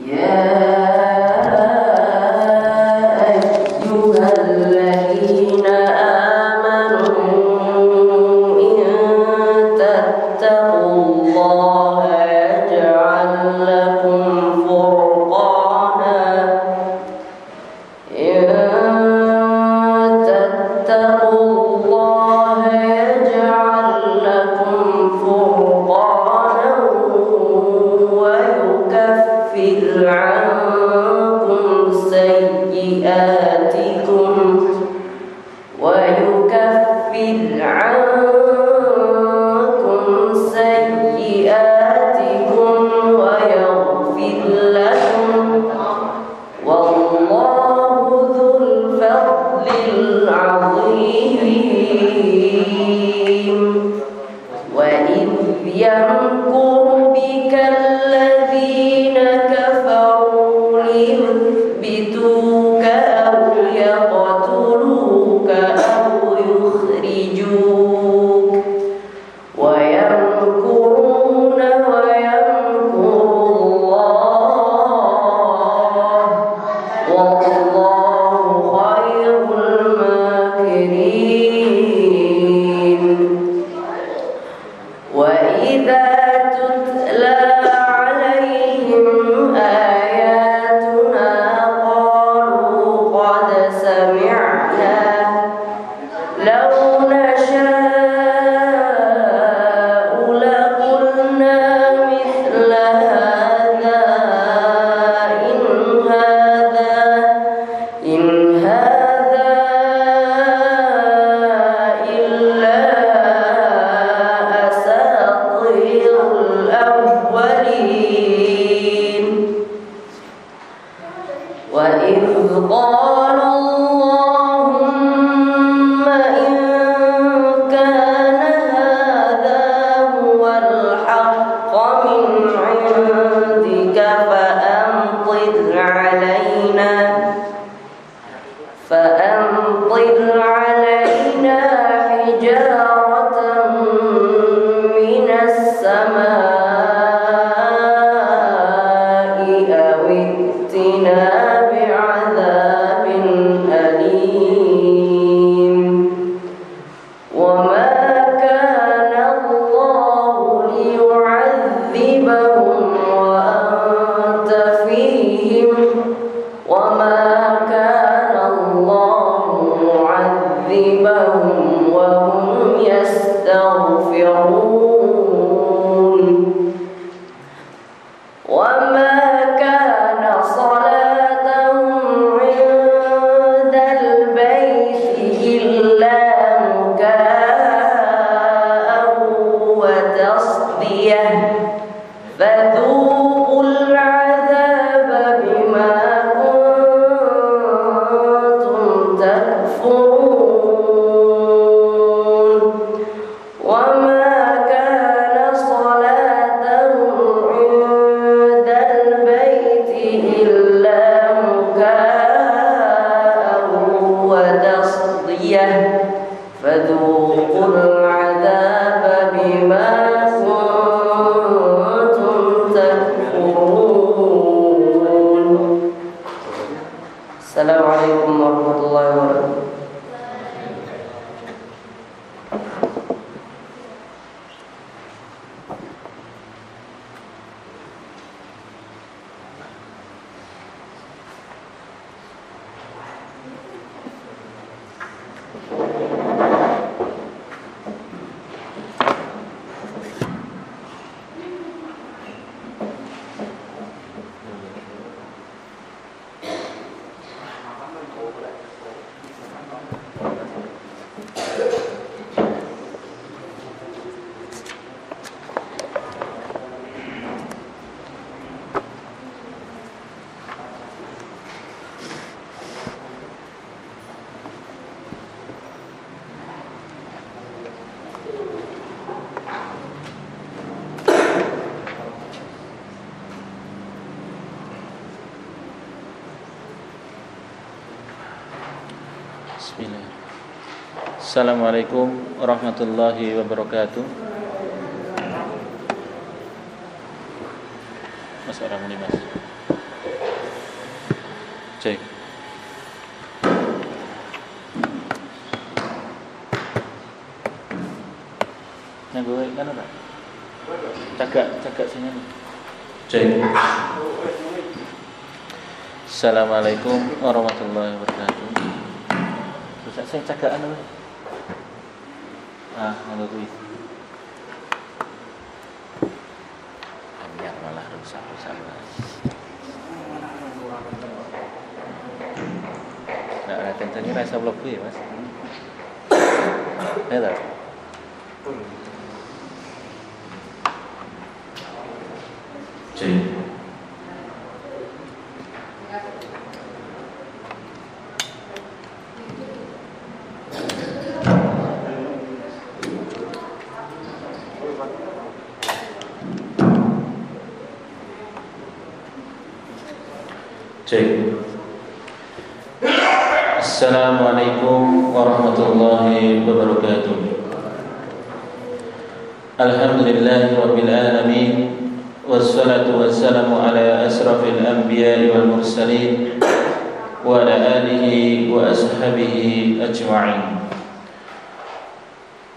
Yeah. Assalamualaikum warahmatullahi wabarakatuh Mas orang ini mas Cek. Yang gue kan ada. Cagak, cagak sini. Cek. Assalamualaikum warahmatullahi wabarakatuh. Terus saya cagakan apa? Ah, nggak kuwi. Biar malah rusak-rusak. Nah, ada tentunya rasa blok ya mas. Ya wa ala alihi wa ashabihi ajma'in.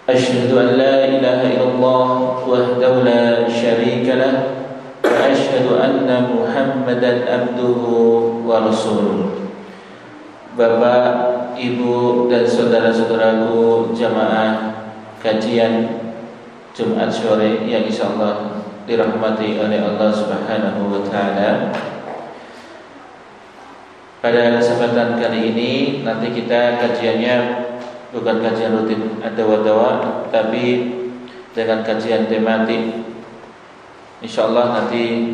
أشهد أن لا إله إلا الله وحده لا شريك له وأشهد أن محمدا عبده ورسوله Bapak, Ibu, dan saudara-saudaraku jamaah kajian Jumat sore yang insya Allah dirahmati oleh Allah Subhanahu wa Ta'ala. Pada kesempatan kali ini nanti kita kajiannya bukan kajian rutin ada wadawa tapi dengan kajian tematik Insya Allah nanti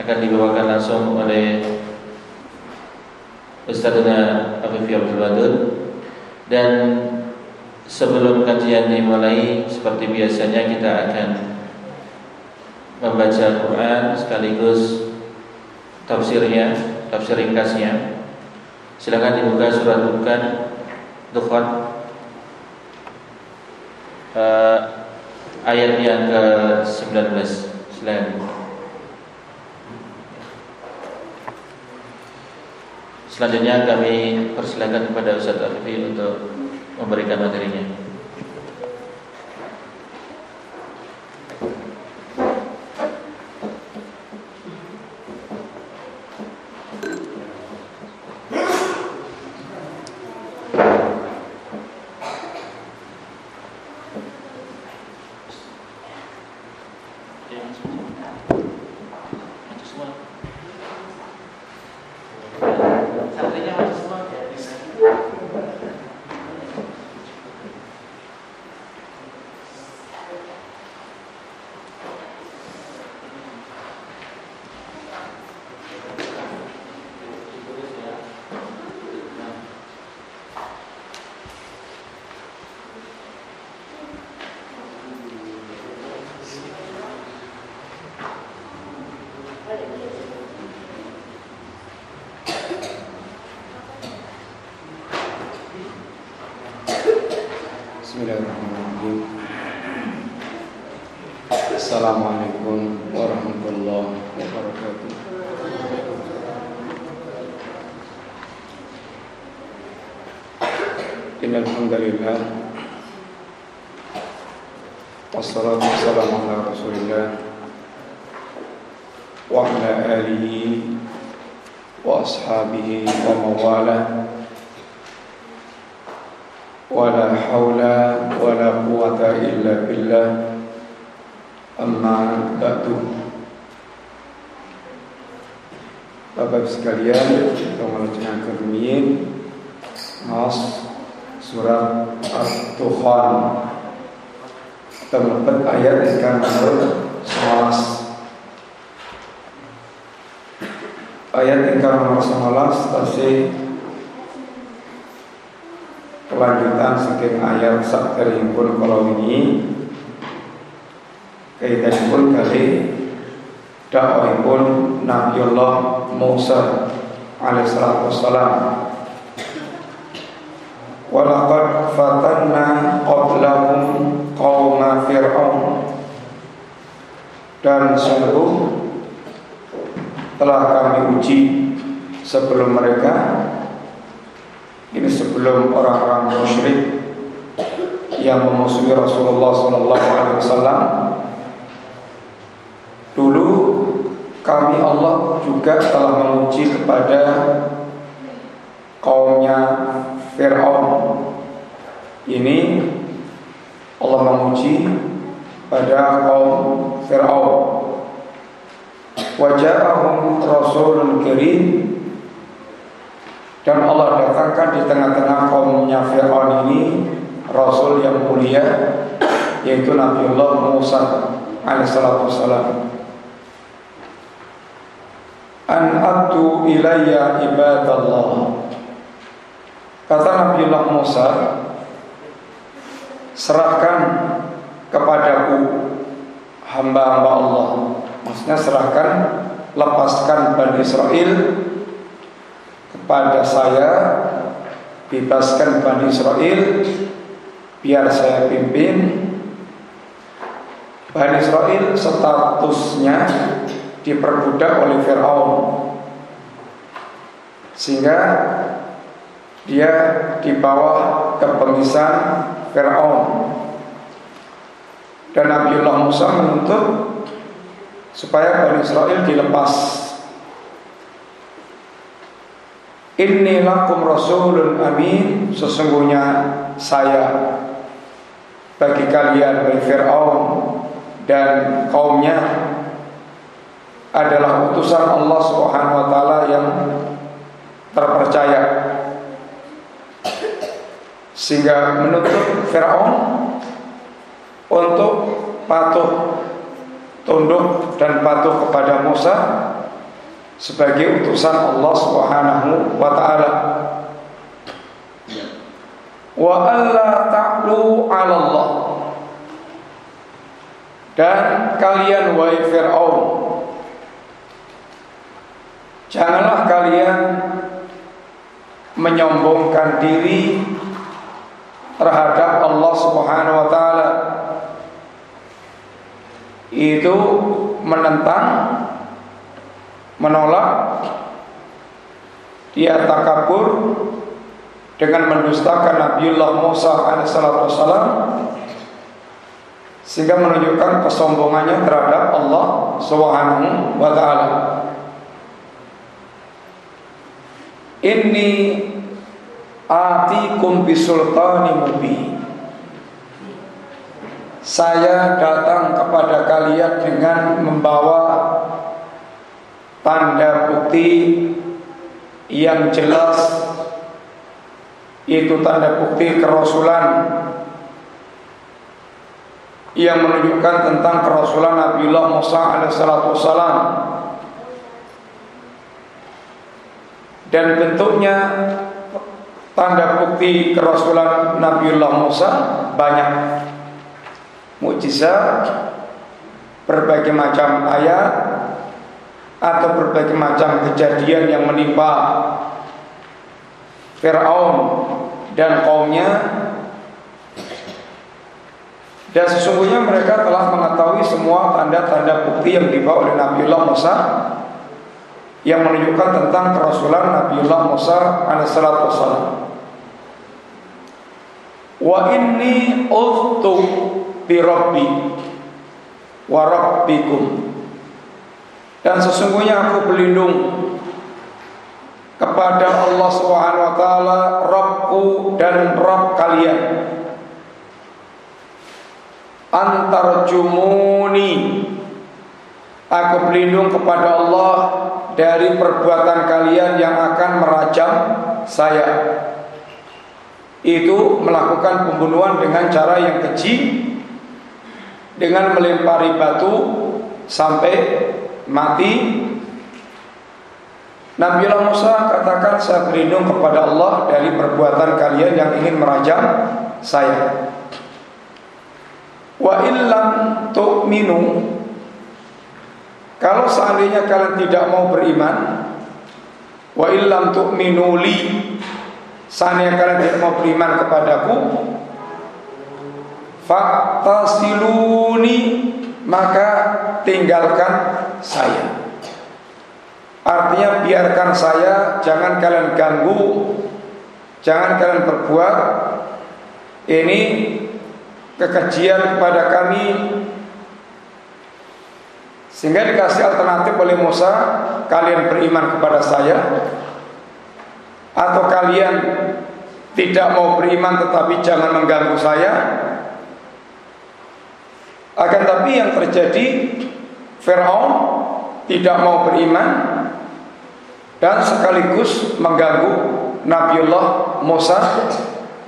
akan dibawakan langsung oleh Ustadzuna Afifi Abdul Wadud dan sebelum kajian dimulai seperti biasanya kita akan membaca Quran sekaligus tafsirnya, tafsir ringkasnya. Silakan dibuka surat Dukhan, Dukhan uh, ayat yang ke-19. Silakan. Selanjutnya kami persilakan kepada Ustaz Afifi untuk memberikan materinya. Sekalian, kita melanjutkan kerumiin Mas Surat At-Tukhan Tempat ayat yang nomor 11 Ayat yang nomor 11 Tasih kelanjutan saking ayat sakteripun kalau ini. Kaitanipun kali dakwahipun Nabiullah Musa alaihissalatu wassalam. Walaqad fatanna qablahum fir'aun. Dan sungguh telah kami uji sebelum mereka ini sebelum orang-orang musyrik yang memusuhi Rasulullah Sallallahu Alaihi Wasallam dulu kami Allah juga telah menguji kepada kaumnya Fir'aun. Ini Allah menguji pada kaum Fir'aun. Wajahum rasulun kirim dan Allah datangkan di tengah-tengah kaumnya Fir'aun ini Rasul yang mulia Yaitu Nabiullah Musa Alaihissalatu wassalam An atu ilayya ibadallah. Kata Nabiullah Musa Serahkan kepadaku hamba-hamba Allah. Maksudnya serahkan Lepaskan Bani Israel kepada saya bebaskan Bani Israel biar saya pimpin. Bani Israel statusnya diperbudak oleh Fir'aun. Sehingga dia di bawah kepemisahan Fir'aun. Dan Nabiullah Musa menuntut supaya Bani Israel dilepas. Inni lakum rasulun amin Sesungguhnya saya Bagi kalian Bagi Fir'aun Dan kaumnya Adalah utusan Allah subhanahu wa ta'ala Yang terpercaya Sehingga menuntut Fir'aun Untuk patuh Tunduk dan patuh kepada Musa sebagai utusan Allah Subhanahu wa taala. Wa alla ta'lu 'ala Allah. Dan kalian wahai Firaun Janganlah kalian menyombongkan diri terhadap Allah Subhanahu wa taala. Itu menentang menolak dia takabur dengan mendustakan Nabiullah Musa alaihissalam sehingga menunjukkan kesombongannya terhadap Allah Subhanahu wa taala. Inni atikum bisultani mubin. Saya datang kepada kalian dengan membawa tanda bukti yang jelas itu tanda bukti kerasulan yang menunjukkan tentang kerasulan Nabiullah Musa alaihissalam dan bentuknya tanda bukti kerasulan Nabiullah Musa banyak. Mukjizat berbagai macam ayat atau berbagai macam kejadian yang menimpa Fir'aun dan kaumnya. Dan sesungguhnya mereka telah mengetahui semua tanda-tanda bukti yang dibawa oleh Nabiullah Musa yang menunjukkan tentang kerasulan Nabiullah Musa alaihissalatu wassalam. Wa inni ustu bi rabbi wa rabbikum dan sesungguhnya aku berlindung kepada Allah Subhanahu wa taala, Rabbku dan Rabb kalian. Antar jumuni Aku berlindung kepada Allah dari perbuatan kalian yang akan merajam saya. Itu melakukan pembunuhan dengan cara yang keji dengan melempari batu sampai mati Nabi Musa katakan saya berlindung kepada Allah dari perbuatan kalian yang ingin merajam saya. Wa illam tu'minu Kalau seandainya kalian tidak mau beriman Wa illam tu'minu li Seandainya kalian tidak mau beriman kepadaku Faktasiluni Maka tinggalkan saya Artinya biarkan saya, jangan kalian ganggu, jangan kalian berbuat. Ini kekejian kepada kami sehingga dikasih alternatif oleh Musa, kalian beriman kepada saya atau kalian tidak mau beriman tetapi jangan mengganggu saya. Akan tapi yang terjadi Firaun tidak mau beriman dan sekaligus mengganggu Nabiullah Musa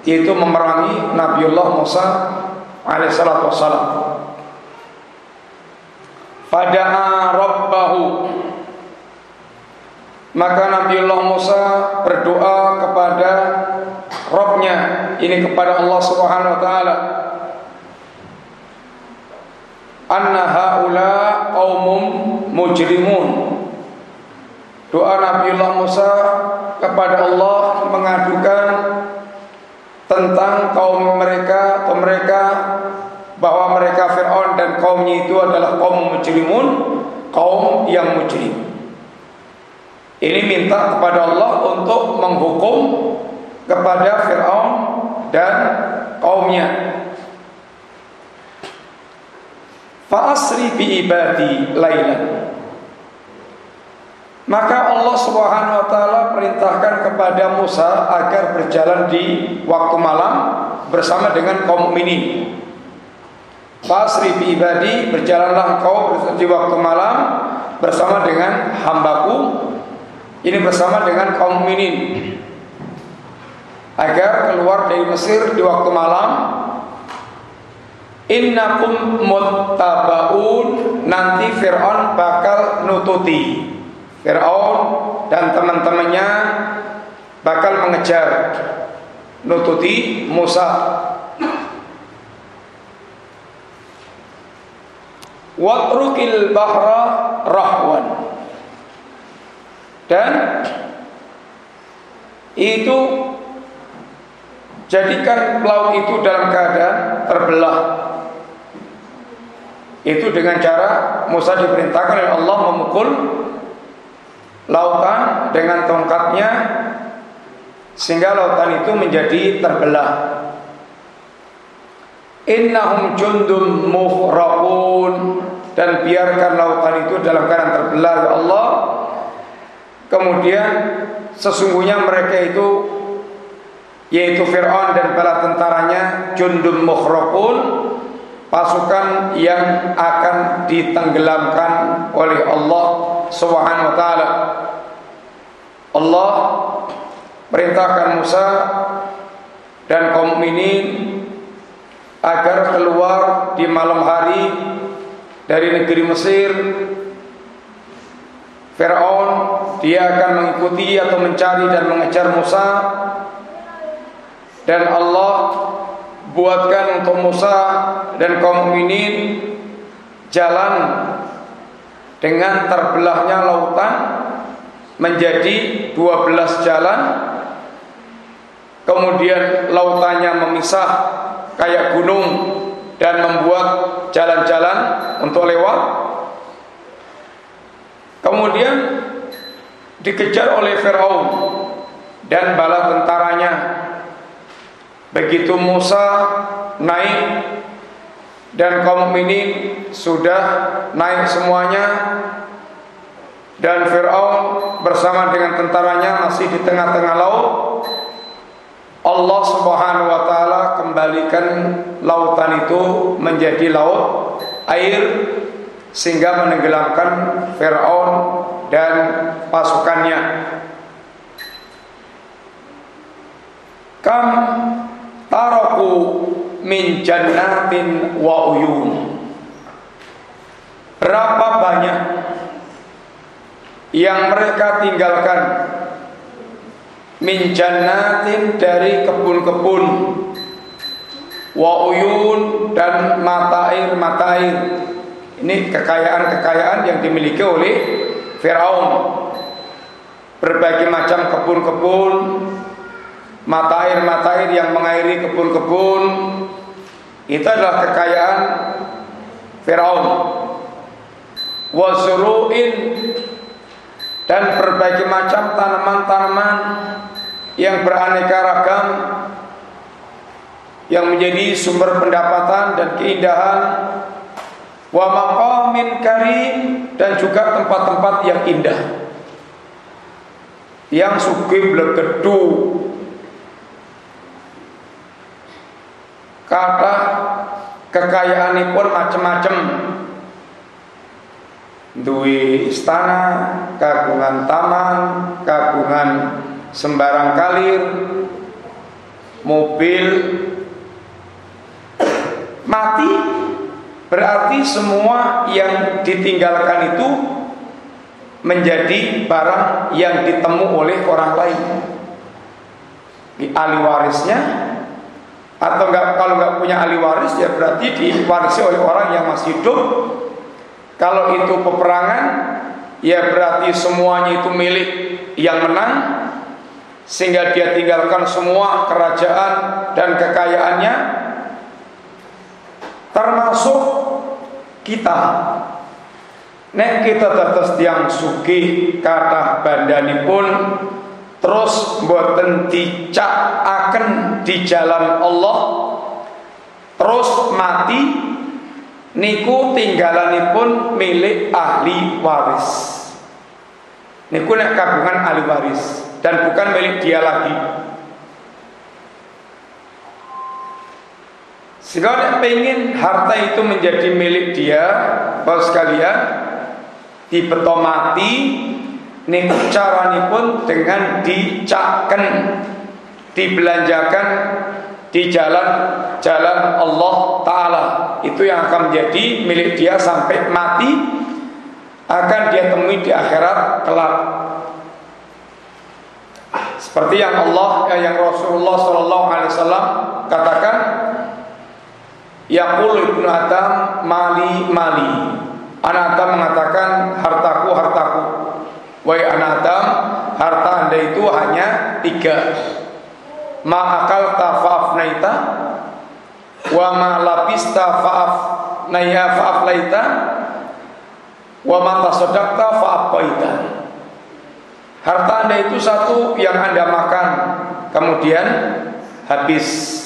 yaitu memerangi Nabiullah Musa alaihissalatu wassalam. Fada'a rabbahu. Maka Nabiullah Musa berdoa kepada Robnya ini kepada Allah Subhanahu Wa Taala. Anna haula qaumum mujrimun. Doa Nabiullah Musa kepada Allah mengadukan tentang kaum mereka atau mereka bahwa mereka Fir'aun dan kaumnya itu adalah kaum mujrimun kaum yang mujrim ini minta kepada Allah untuk menghukum kepada Fir'aun dan kaumnya Fa'asri bi ibadi. Maka Allah Subhanahu wa taala perintahkan kepada Musa agar berjalan di waktu malam bersama dengan kaum mukminin. Fasri ibadi berjalanlah engkau di waktu malam bersama dengan hambaku. Ini bersama dengan kaum mukminin. Agar keluar dari Mesir di waktu malam. Innakum muttabaun nanti Fir'aun bakal nututi. Fir'aun dan teman-temannya bakal mengejar. Nututi Musa Watrukil bahra rahwan. Dan itu jadikan laut itu dalam keadaan terbelah. Itu dengan cara Musa diperintahkan oleh Allah memukul lautan dengan tongkatnya sehingga lautan itu menjadi terbelah. Innahum jundum mufraqun dan biarkan lautan itu dalam keadaan terbelah ya Allah. Kemudian sesungguhnya mereka itu yaitu Fir'aun dan bala tentaranya jundum mufraqun pasukan yang akan ditenggelamkan oleh Allah Subhanahu wa taala. Allah perintahkan Musa dan kaum mukminin agar keluar di malam hari dari negeri Mesir. Firaun dia akan mengikuti atau mencari dan mengejar Musa dan Allah buatkan untuk Musa dan kaum mukminin jalan dengan terbelahnya lautan menjadi 12 jalan kemudian lautannya memisah kayak gunung dan membuat jalan-jalan untuk lewat kemudian dikejar oleh Firaun dan bala tentaranya Begitu Musa naik dan kaum mukminin sudah naik semuanya dan Firaun bersama dengan tentaranya masih di tengah-tengah laut. Allah Subhanahu wa taala kembalikan lautan itu menjadi laut air sehingga menenggelamkan Firaun dan pasukannya. Kam taraku min jannatin wa uyun berapa banyak yang mereka tinggalkan min jannatin dari kebun-kebun. Wa uyun dan mata air mata air. Ini kekayaan-kekayaan yang dimiliki oleh Firaun. Berbagai macam kebun-kebun mata air mata air yang mengairi kebun-kebun. Itu adalah kekayaan Firaun. Wasuruin dan berbagai macam tanaman-tanaman yang beraneka ragam yang menjadi sumber pendapatan dan keindahan wa maqamin karim dan juga tempat-tempat yang indah. Yang sugih blegedu kata kekayaan pun macam-macam duwe istana, kagungan taman, kagungan sembarang kalir, mobil mati. Berarti semua yang ditinggalkan itu menjadi barang yang ditemu oleh orang lain. Di ahli warisnya atau enggak kalau nggak punya ahli waris ya berarti diwarisi oleh orang yang masih hidup. Kalau itu peperangan, ya berarti semuanya itu milik yang menang sehingga dia tinggalkan semua kerajaan dan kekayaannya termasuk kita nek kita tetes tiang suki kata bandani pun terus buatan dicak akan di jalan Allah terus mati niku tinggalanipun milik ahli waris. Niku nek kagungan ahli waris dan bukan milik dia lagi. Nek pengen harta itu menjadi milik dia, Bapak sekalian, dibeto mati niku pun dengan dicaken dibelanjakan di jalan jalan Allah Ta'ala itu yang akan menjadi milik dia sampai mati akan dia temui di akhirat kelak seperti yang Allah yang Rasulullah Shallallahu Alaihi Wasallam katakan Yaqul ibnu Adam mali mali. Anak Adam mengatakan hartaku hartaku. Wahai anak Adam harta anda itu hanya tiga. Akal tafaf naita wa ma labista fa'af naya fa'af laita wa ma tasaddaqta fa'af harta anda itu satu yang anda makan kemudian habis.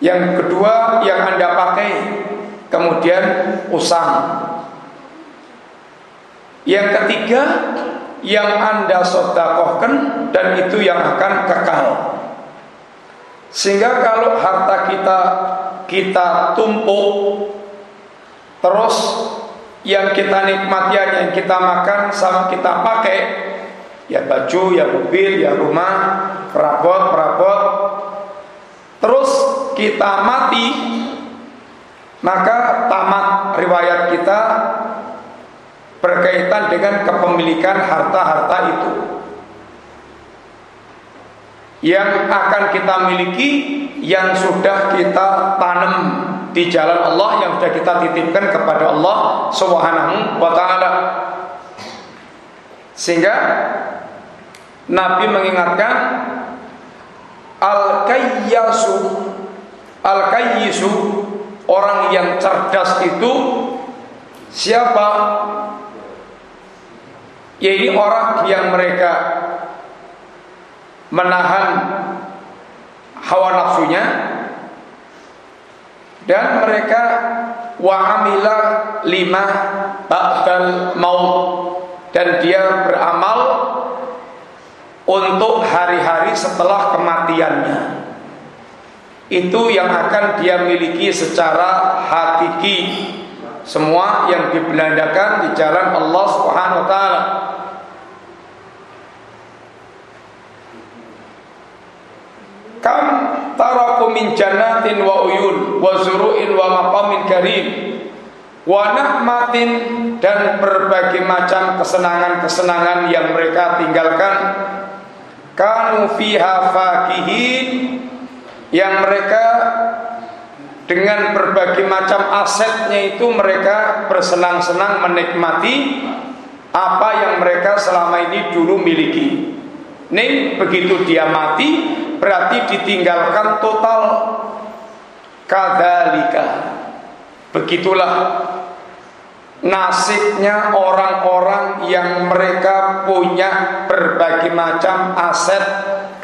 Yang kedua yang anda pakai kemudian usang. Yang ketiga yang anda sodakohkan dan itu yang akan kekal. Sehingga kalau harta kita kita tumpuk terus yang kita nikmati yang kita makan sama kita pakai ya baju, ya mobil, ya rumah, perabot, perabot terus kita mati maka tamat riwayat kita berkaitan dengan kepemilikan harta-harta itu yang akan kita miliki yang sudah kita tanam di jalan Allah yang sudah kita titipkan kepada Allah Subhanahu wa taala. Sehingga Nabi mengingatkan al-kayyasu al-kayyisu orang yang cerdas itu siapa? Yaitu orang yang mereka menahan hawa nafsunya dan mereka wa'amila lima ba'dal maut dan dia beramal untuk hari-hari setelah kematiannya. Itu yang akan dia miliki secara hakiki. Semua yang dibelandakan di jalan Allah Subhanahu wa taala. Kam taraku min jannatin wa uyun wa zuru'in wa maqamin karim. Wa nahmatin dan berbagai macam kesenangan-kesenangan yang mereka tinggalkan kanu fiha fakihin yang mereka dengan berbagai macam asetnya itu mereka bersenang-senang menikmati apa yang mereka selama ini dulu miliki. Nih begitu dia mati berarti ditinggalkan total kadalika begitulah nasibnya orang-orang yang mereka punya berbagai macam aset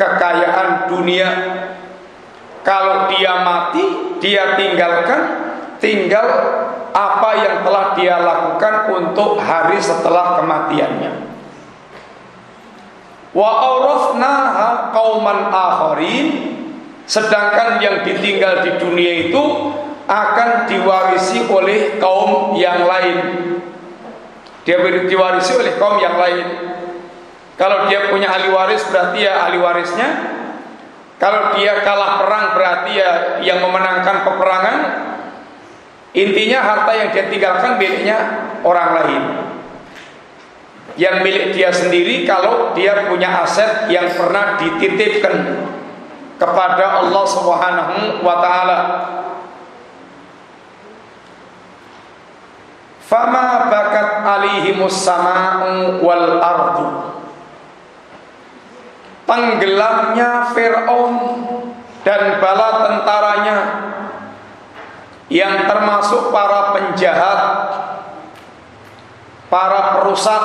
kekayaan dunia. Kalau dia mati, dia tinggalkan tinggal apa yang telah dia lakukan untuk hari setelah kematiannya. Wa awrafnaha qauman akharin sedangkan yang ditinggal di dunia itu akan diwarisi oleh kaum yang lain. Dia diwarisi oleh kaum yang lain. Kalau dia punya ahli waris berarti ya ahli warisnya. Kalau dia kalah perang berarti ya yang memenangkan peperangan. Intinya harta yang dia tinggalkan miliknya orang lain. Yang milik dia sendiri kalau dia punya aset yang pernah dititipkan kepada Allah Subhanahu wa taala. Fama bakat alihimus sama'u wal ardu. Tenggelamnya Fir'aun dan bala tentaranya Yang termasuk para penjahat Para perusak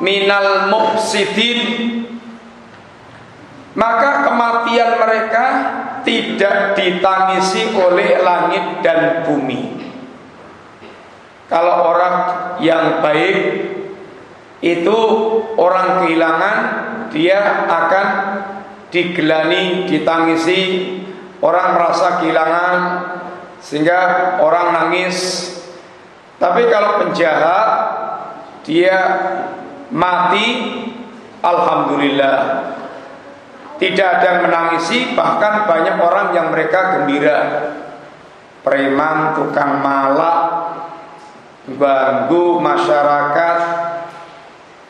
Minal mufsidin. Maka kematian mereka tidak ditangisi oleh langit dan bumi kalau orang yang baik itu orang kehilangan dia akan digelani, ditangisi, orang merasa kehilangan sehingga orang nangis. Tapi kalau penjahat dia mati alhamdulillah. Tidak ada yang menangisi, bahkan banyak orang yang mereka gembira. Preman, tukang malak, ganggu masyarakat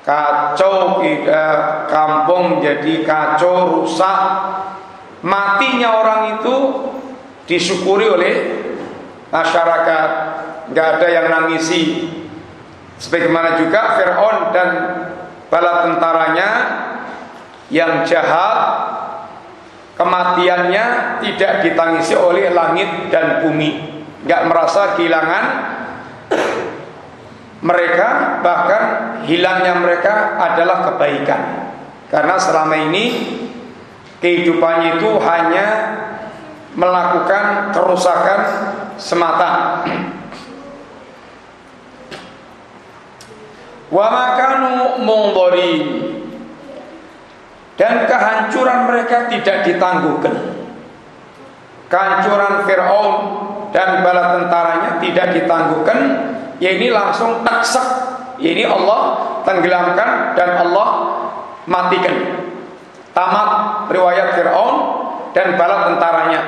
kacau eh, kampung jadi kacau rusak. Matinya orang itu disyukuri oleh masyarakat. Nggak ada yang nangisi. Sebagaimana juga Fir'aun dan bala tentaranya yang jahat kematiannya tidak ditangisi oleh langit dan bumi. Nggak merasa kehilangan mereka bahkan hilangnya mereka adalah kebaikan. Karena selama ini kehidupannya itu hanya melakukan kerusakan semata. Wa makanu dan kehancuran mereka tidak ditangguhkan. Kehancuran Fir'aun dan bala tentaranya tidak ditangguhkan ya ini langsung taksek ya ini Allah tenggelamkan dan Allah matikan. Tamat riwayat Fir'aun dan bala tentaranya.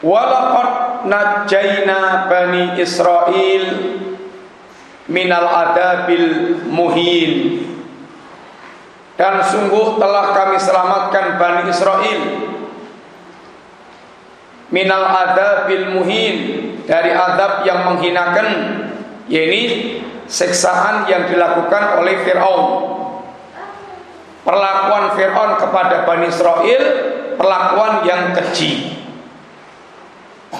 Walaqad najjaina bani Israel minal adabil muhin. Dan sungguh telah kami selamatkan Bani Israel minal adabil muhin dari adab yang menghinakan yaitu seksaan yang dilakukan oleh Firaun. Perlakuan Firaun kepada Bani Israel perlakuan yang keji.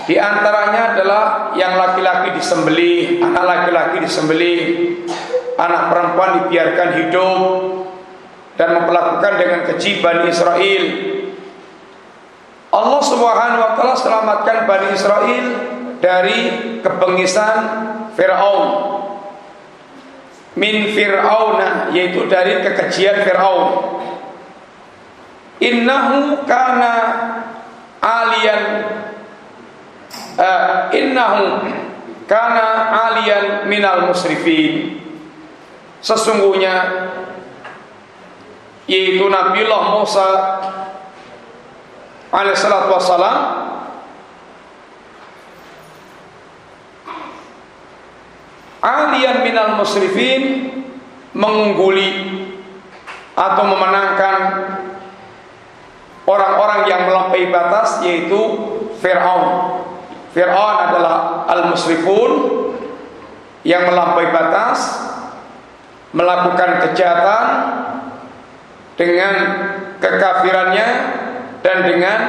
Di antaranya adalah yang laki-laki disembelih, anak laki-laki disembelih, anak perempuan dibiarkan hidup dan memperlakukan dengan keji Bani Israel. Allah Subhanahu wa taala selamatkan Bani Israel dari kebengisan Fir'aun. Min Fir'auna yaitu dari kekejian Fir'aun. Innahu kana alian uh, innahu kana alian minal musrifin. Sesungguhnya yaitu Nabiullah Musa alaihissalatu wassalam alian minal musrifin mengungguli atau memenangkan orang-orang yang melampaui batas yaitu Fir'aun. Fir'aun adalah al-musrifun yang melampaui batas melakukan kejahatan dengan kekafirannya dan dengan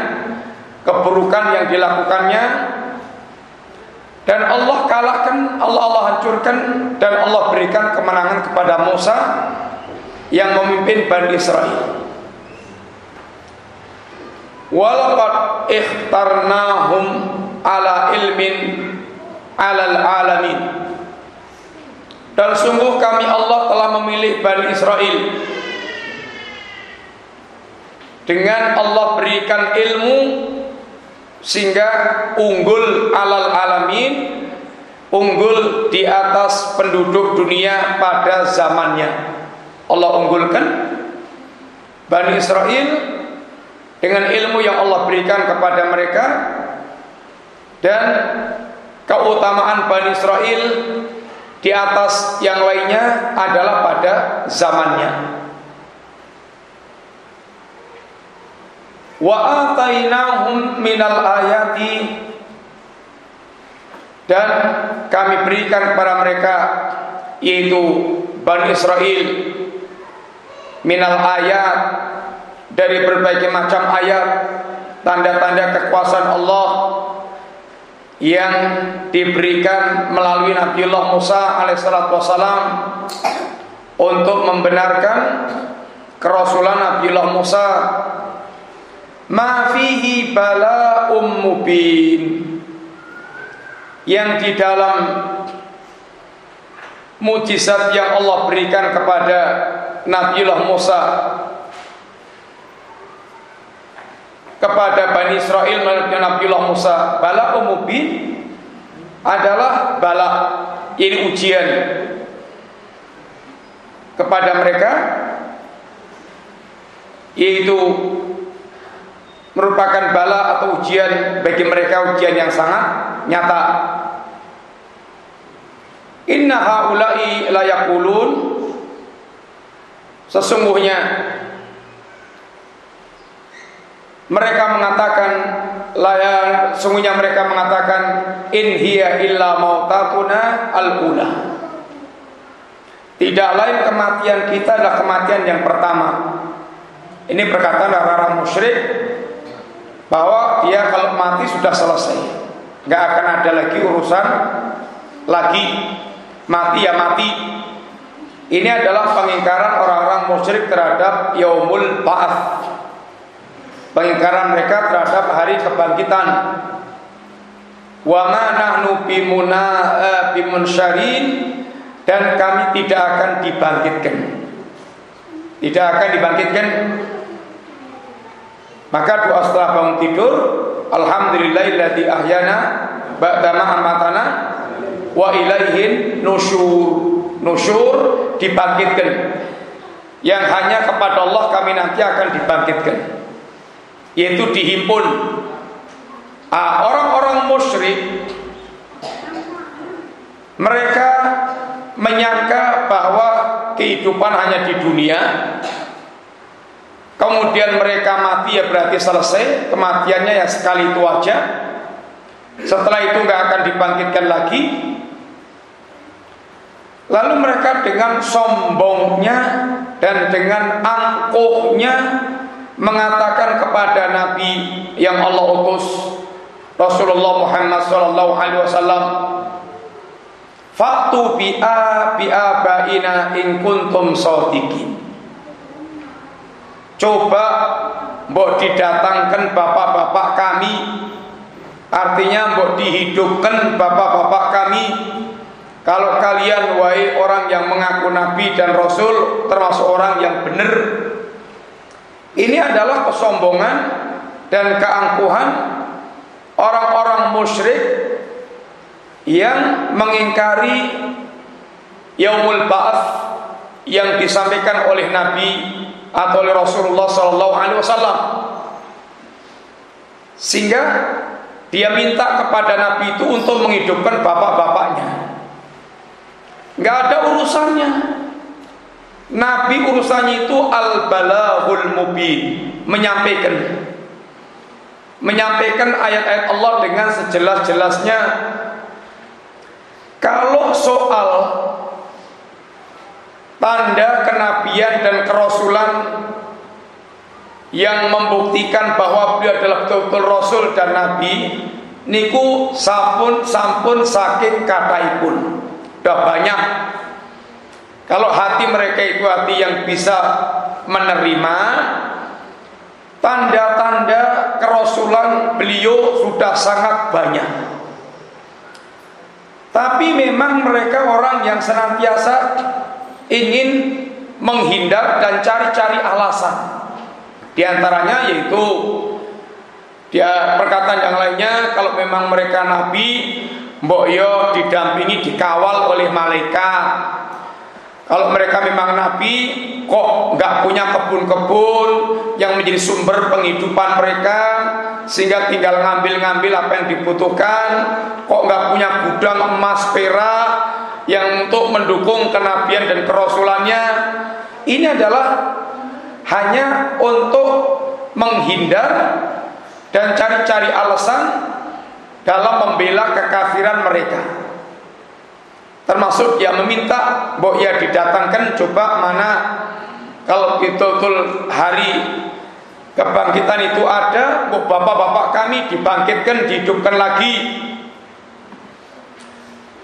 keburukan yang dilakukannya dan Allah kalahkan, Allah Allah hancurkan dan Allah berikan kemenangan kepada Musa yang memimpin Bani Israel. Walaqad ikhtarnahum ala ilmin alal alamin. Dan sungguh kami Allah telah memilih Bani Israel dengan Allah berikan ilmu sehingga unggul alal alamin unggul di atas penduduk dunia pada zamannya Allah unggulkan Bani Israel dengan ilmu yang Allah berikan kepada mereka dan keutamaan Bani Israel di atas yang lainnya adalah pada zamannya. Wa atainahum minal ayati. Dan kami berikan kepada mereka yaitu Bani Israel minal ayat dari berbagai macam ayat tanda-tanda kekuasaan Allah yang diberikan melalui Nabiullah Musa alaihissalatu wassalam untuk membenarkan kerasulan Nabiullah Musa ma fihi bala'um mubin. Yang di dalam mujizat yang Allah berikan kepada Nabiullah Musa kepada Bani Israel melalui Nabiullah Musa bala mubin adalah bala ini ujian kepada mereka yaitu merupakan bala atau ujian bagi mereka ujian yang sangat nyata. Inna haula'i layakulun Sesungguhnya mereka mengatakan layan sungguhnya mereka mengatakan in hiya illa mautatuna al-ula. Tidak lain kematian kita adalah kematian yang pertama. Ini perkataan orang-orang musyrik bahwa dia kalau mati sudah selesai. Nggak akan ada lagi urusan lagi. Mati ya mati. Ini adalah pengingkaran orang-orang musyrik terhadap yaumul ba'ats. Pengingkaran mereka terhadap hari kebangkitan. Wa ma nahnu bimuna uh, bimunsyarin dan kami tidak akan dibangkitkan. Tidak akan dibangkitkan maka doa setelah bangun tidur, alhamdulillahilladzi ahyana ba'da ma amatana wa ilaihin nusyur. Nusyur dibangkitkan. Yang hanya kepada Allah kami nanti akan dibangkitkan. Yaitu dihimpun. Ah, orang-orang musyrik mereka menyangka bahwa kehidupan hanya di dunia Kemudian mereka mati ya berarti selesai. Kematiannya ya sekali itu aja. Setelah itu nggak akan dibangkitkan lagi. Lalu mereka dengan sombongnya Dan dengan angkuhnya Mengatakan kepada Nabi yang Allah utus Rasulullah Muhammad Sallallahu Alaihi Wasallam Faktu bi'a bi'abaina in kuntum sadiqin Coba mbok didatangkan bapak-bapak kami. Artinya mbok dihidupkan bapak-bapak kami. Kalau kalian wahai orang yang mengaku Nabi dan Rasul Termasuk orang yang benar Ini adalah kesombongan dan keangkuhan Orang-orang musyrik Yang mengingkari Yaumul Ba'ath Yang disampaikan oleh Nabi atau oleh Rasulullah Sallallahu Alaihi Wasallam. Sehingga dia minta kepada Nabi itu untuk menghidupkan bapak-bapaknya. Nggak ada urusannya. Nabi urusannya itu al balahul mubin menyampaikan. Menyampaikan ayat-ayat Allah dengan sejelas-jelasnya. Kalau soal tanda kenabian dan kerasulan yang membuktikan bahwa beliau adalah betul-betul rasul dan nabi niku sampun sampun saking kataipun. Sudah banyak. Kalau hati mereka itu hati yang bisa menerima tanda-tanda kerasulan beliau sudah sangat banyak. Tapi memang mereka orang yang senantiasa ingin menghindar dan cari-cari alasan. Di antaranya yaitu dia perkataan yang lainnya kalau memang mereka nabi mbok yo didampingi dikawal oleh malaikat kalau mereka memang nabi kok nggak punya kebun-kebun yang menjadi sumber penghidupan mereka sehingga tinggal ngambil-ngambil apa yang dibutuhkan kok nggak punya gudang emas perak yang untuk mendukung kenabian dan kerasulannya ini adalah hanya untuk menghindar dan cari-cari alasan dalam membela kekafiran mereka. Termasuk dia meminta bahwa ia didatangkan coba mana kalau betul hari kebangkitan itu ada, bapak-bapak kami dibangkitkan, dihidupkan lagi.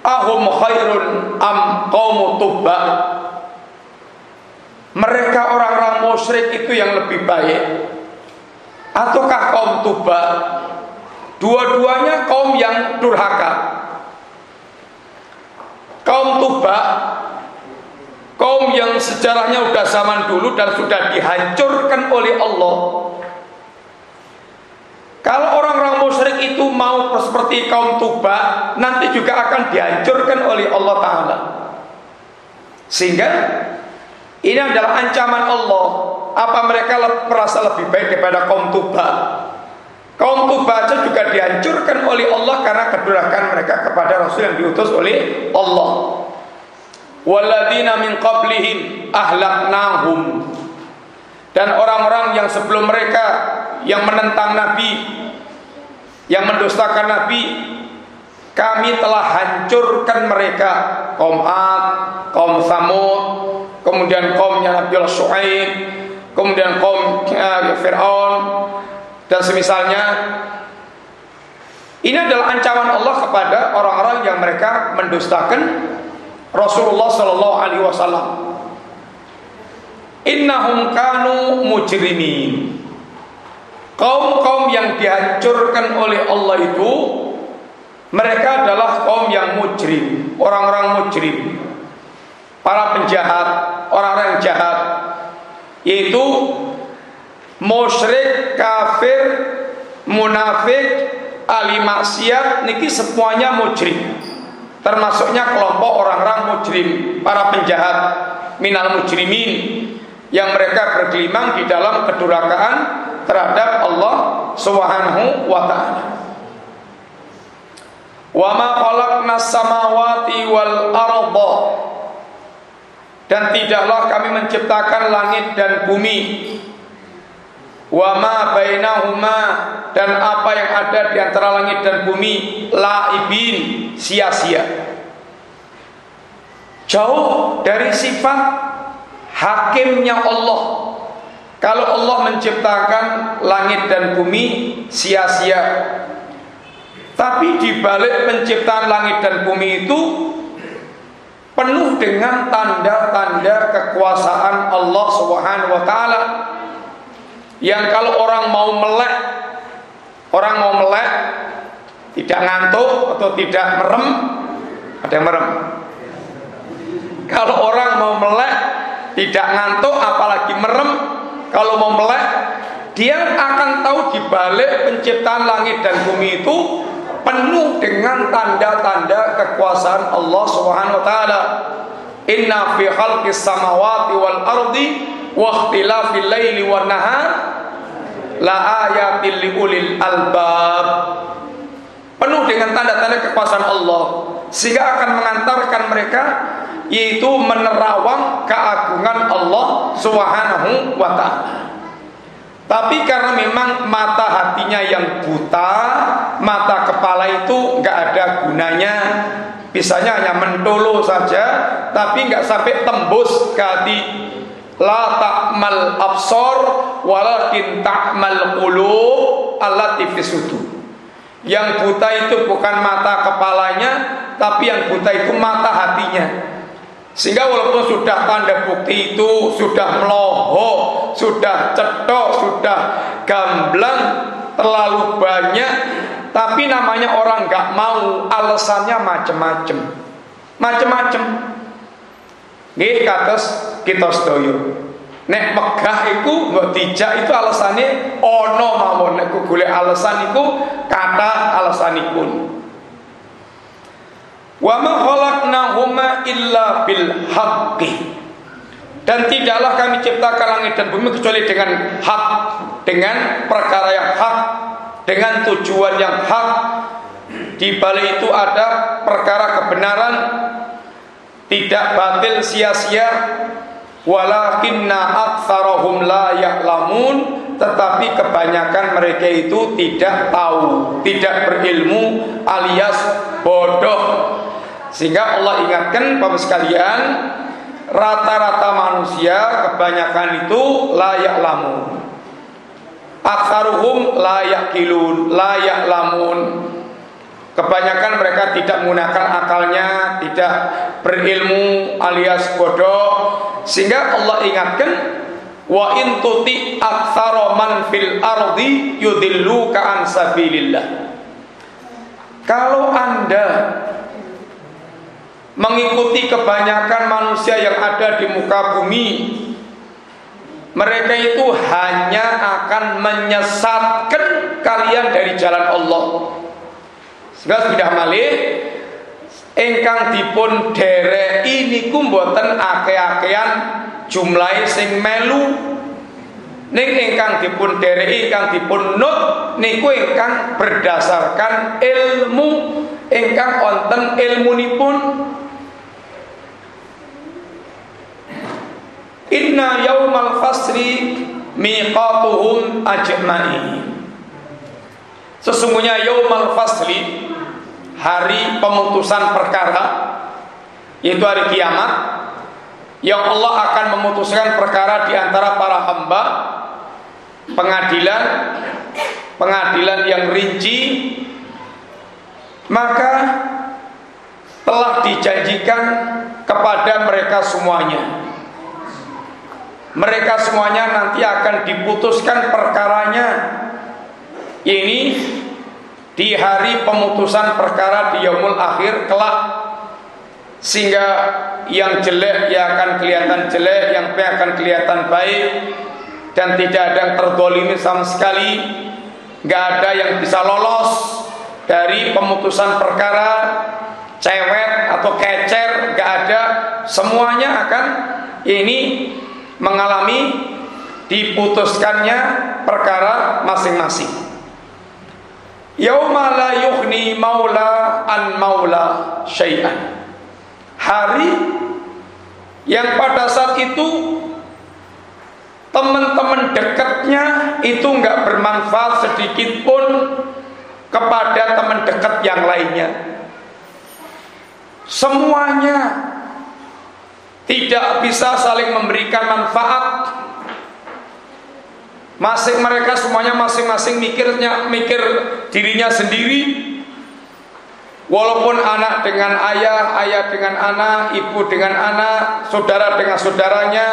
Ahum khairun am qaumu tubba. Mereka orang-orang musyrik itu yang lebih baik ataukah kaum Tuba? Dua-duanya kaum yang durhaka. Kaum Tuba kaum yang sejarahnya sudah zaman dulu dan sudah dihancurkan oleh Allah. Kalau orang-orang musyrik itu mau seperti kaum Tuba, nanti juga akan dihancurkan oleh Allah Taala. Sehingga ini adalah ancaman Allah apa mereka merasa lebih baik daripada kaum Tuba? Kaum Tuba aja juga dihancurkan oleh Allah karena kedurakan mereka kepada Rasul yang diutus oleh Allah. Waladina min qablihim ahlaknahum. Dan orang-orang yang sebelum mereka yang menentang Nabi, yang mendustakan Nabi, kami telah hancurkan mereka kaum Ad, kaum Samud, kemudian kaumnya Nabi Shu'aib, kemudian kaum uh, Fir'aun dan semisalnya ini adalah ancaman Allah kepada orang-orang yang mereka mendustakan Rasulullah Sallallahu Alaihi Wasallam. Innahum kanu mujrimin. Kaum-kaum yang dihancurkan oleh Allah itu mereka adalah kaum yang mujrim, orang-orang mujrim, para penjahat, orang-orang jahat, yaitu musyrik, kafir, munafik, ahli maksiat niki semuanya mujrim. Termasuknya kelompok orang-orang mujrim, para penjahat minal mujrimin yang mereka bergelimang di dalam kedurhakaan terhadap Allah Subhanahu wa taala. Wa ma khalaqnas samawati wal arda. Dan tidaklah kami menciptakan langit dan bumi. Wa ma bainahuma dan apa yang ada di antara langit dan bumi laibin sia-sia. Jauh dari sifat hakimnya Allah kalau Allah menciptakan langit dan bumi sia-sia tapi di balik penciptaan langit dan bumi itu penuh dengan tanda-tanda kekuasaan Allah Subhanahu wa taala. Yang kalau orang mau melek, orang mau melek tidak ngantuk atau tidak merem, ada yang merem. Kalau orang mau melek tidak ngantuk apalagi merem, kalau mau melek dia akan tahu di balik penciptaan langit dan bumi itu penuh dengan tanda-tanda kekuasaan Allah Subhanahu wa taala. Inna fi khalqis samawati wal ardi wa ikhtilafil laili wan nahar la ayatil liulil albab. Penuh dengan tanda-tanda kekuasaan Allah sehingga akan mengantarkan mereka yaitu menerawang keagungan Allah Subhanahu wa taala. Tapi karena memang mata hatinya yang buta, mata kepala itu nggak ada gunanya. Bisanya hanya mentolo saja, tapi nggak sampai tembus ke hati. La ta'mal absor walakin ta'mal qulub allati fisudu. Yang buta itu bukan mata kepalanya, tapi yang buta itu mata hatinya. Sehingga walaupun sudah tanda bukti itu sudah meloho, sudah cetok, sudah gamblang, terlalu banyak, tapi namanya orang nggak mau, alasannya macem-macem, macem-macem. Nih kados kita sedoyo. Nek megah iku mbok dijak itu alasane ana mawon nek golek alasan iku kata alasanipun. Wa ma khalaqnahuma illa bil haqqi. Dan tidaklah kami ciptakan langit dan bumi kecuali dengan hak, dengan perkara yang hak, dengan tujuan yang hak. Di balik itu ada perkara kebenaran, tidak batil sia-sia, walakinna aktsarahum la ya'lamun tetapi kebanyakan mereka itu tidak tahu, tidak berilmu alias bodoh. Sehingga Allah ingatkan Bapak sekalian, rata-rata manusia kebanyakan itu layak lamun. Aksaruhum layak kilun, layak lamun. Kebanyakan mereka tidak menggunakan akalnya, tidak berilmu alias bodoh, sehingga Allah ingatkan wa in tuti fil ardi yudilluka an sabilillah. Kalau Anda mengikuti kebanyakan manusia yang ada di muka bumi, mereka itu hanya akan menyesatkan kalian dari jalan Allah. Sehingga sudah malih ingkang dipun dereki niku mboten ake-akean jumlahe sing melu. Ning ingkang dipun dereki ingkang dipun nut niku ingkang berdasarkan ilmu ingkang wonten ilmunipun Inna yaumal fasri miqatuhum ajma'i Sesungguhnya yaumal fasli hari pemutusan perkara yaitu hari kiamat yang Allah akan memutuskan perkara di antara para hamba pengadilan pengadilan yang rinci. Maka telah dijanjikan kepada mereka semuanya mereka semuanya nanti akan diputuskan perkaranya. Ini di hari pemutusan perkara di yaumul akhir kelak. Sehingga yang jelek ya akan kelihatan jelek, yang baik akan kelihatan baik. Dan tidak ada yang terdolimi sama sekali. Nggak ada yang bisa lolos dari pemutusan perkara. Cewek atau kecer nggak ada. Semuanya akan ini mengalami diputuskannya perkara masing-masing Yauma la yughni maula an maula syai'an. Hari yang pada saat itu teman-teman dekatnya itu nggak bermanfaat sedikit pun kepada teman dekat yang lainnya. Semuanya tidak bisa saling memberikan manfaat Masing mereka semuanya masing-masing mikirnya mikir dirinya sendiri. Walaupun anak dengan ayah, ayah dengan anak, ibu dengan anak, saudara dengan saudaranya,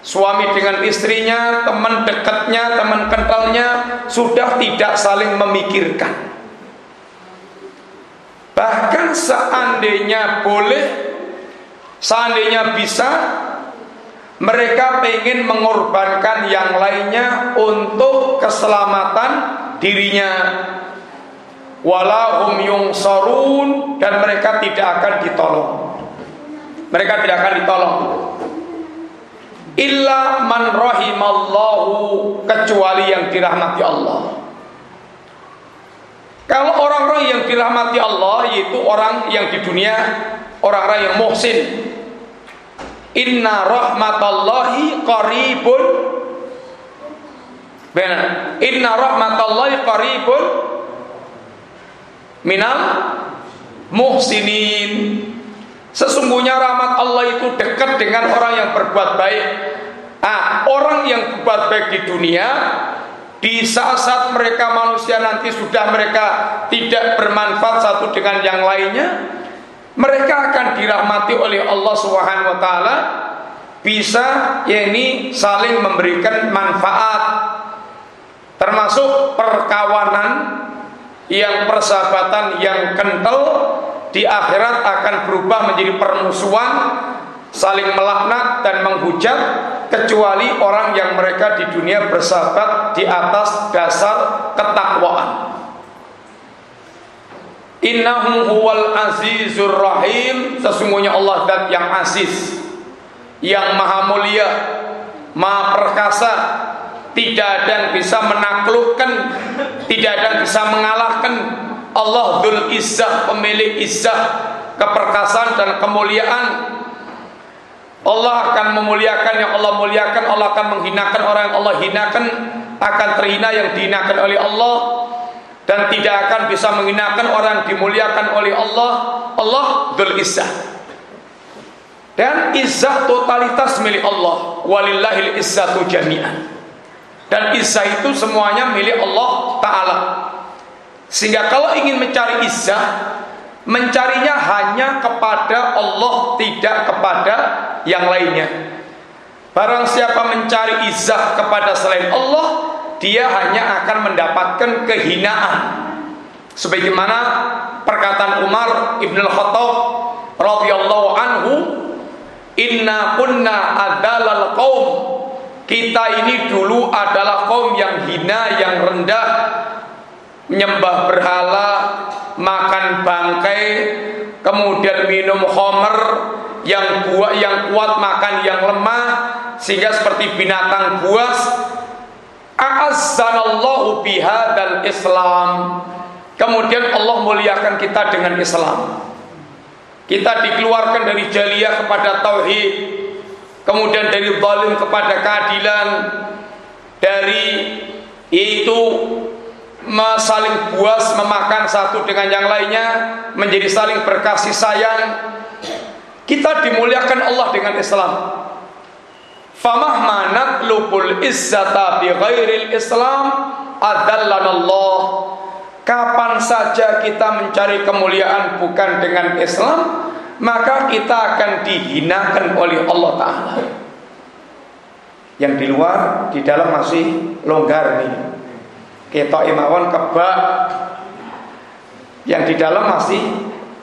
suami dengan istrinya, teman dekatnya, teman kentalnya sudah tidak saling memikirkan. Bahkan seandainya boleh, seandainya bisa, mereka ingin mengorbankan yang lainnya untuk keselamatan dirinya. Walahum yungsarun dan mereka tidak akan ditolong. Mereka tidak akan ditolong. Illa man rahimallahu kecuali yang dirahmati Allah. Kalau orang-orang yang dirahmati Allah yaitu orang yang di dunia orang-orang yang muhsin, Inna rahmatallahi qaribun Benar. Inna rahmatallahi qaribun minal muhsinin. Sesungguhnya rahmat Allah itu dekat dengan orang yang berbuat baik. Ah, orang yang berbuat baik di dunia di saat-saat mereka manusia nanti sudah mereka tidak bermanfaat satu dengan yang lainnya, mereka akan dirahmati oleh Allah Subhanahu wa bisa yakni saling memberikan manfaat termasuk perkawanan yang persahabatan yang kental di akhirat akan berubah menjadi permusuhan saling melaknat dan menghujat kecuali orang yang mereka di dunia bersahabat di atas dasar ketakwaan. Innahu huwal azizur rahim Sesungguhnya Allah dat yang aziz Yang maha mulia Maha perkasa Tidak ada yang bisa menaklukkan Tidak ada yang bisa mengalahkan Allah Dhul Izzah Pemilik Izzah Keperkasaan dan kemuliaan Allah akan memuliakan yang Allah muliakan Allah akan menghinakan orang yang Allah hinakan Akan terhina yang dihinakan oleh Allah Dan tidak akan bisa menghinakan orang dimuliakan oleh Allah Allah Dhul Izzah. Dan izzah totalitas milik Allah Walillahil izzatu jami'an. Dan izzah itu semuanya milik Allah Ta'ala. Sehingga kalau ingin mencari izzah Mencarinya hanya kepada Allah Tidak kepada yang lainnya. Barang siapa mencari izzah kepada selain Allah Dia hanya akan mendapatkan kehinaan. Sebagaimana perkataan Umar Ibn Al-Khattab radhiyallahu anhu Inna kunna adalal kaum Kita ini dulu adalah kaum yang hina, yang rendah Menyembah berhala, makan bangkai, kemudian minum homer, yang buah yang kuat makan yang lemah, sehingga seperti binatang buas. A'azzanallahu dan Islam. Kemudian Allah muliakan kita dengan Islam. Kita dikeluarkan dari jaliyah kepada tauhid, kemudian dari zalim kepada keadilan, dari itu saling puas memakan satu dengan yang lainnya menjadi saling berkasih sayang kita dimuliakan Allah dengan Islam. Famahma natlubul izzata bi ghairil Islam adallanallah. Kapan saja kita mencari kemuliaan bukan dengan Islam maka kita akan dihinakan oleh Allah taala. Yang di luar di dalam masih longgar nih kita imawan kebak. Yang di dalam masih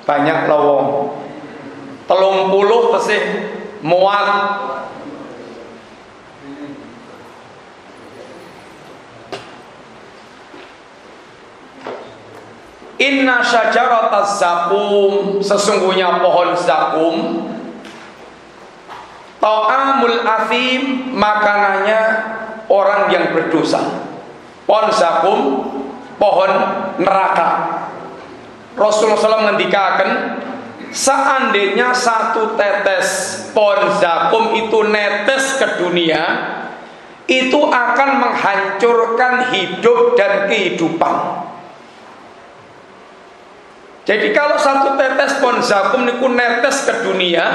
banyak lowong telung puluh tesih muat. Inna syajarataz zakum. Sesungguhnya pohon zakum. Ta'amul athim. Makanannya orang yang berdosa. Pohon zakum pohon neraka. Rasulullah SAW mengendikakan seandainya satu tetes pohon zakum itu netes ke dunia itu akan menghancurkan hidup dan kehidupan jadi kalau satu tetes pohon zakum itu netes ke dunia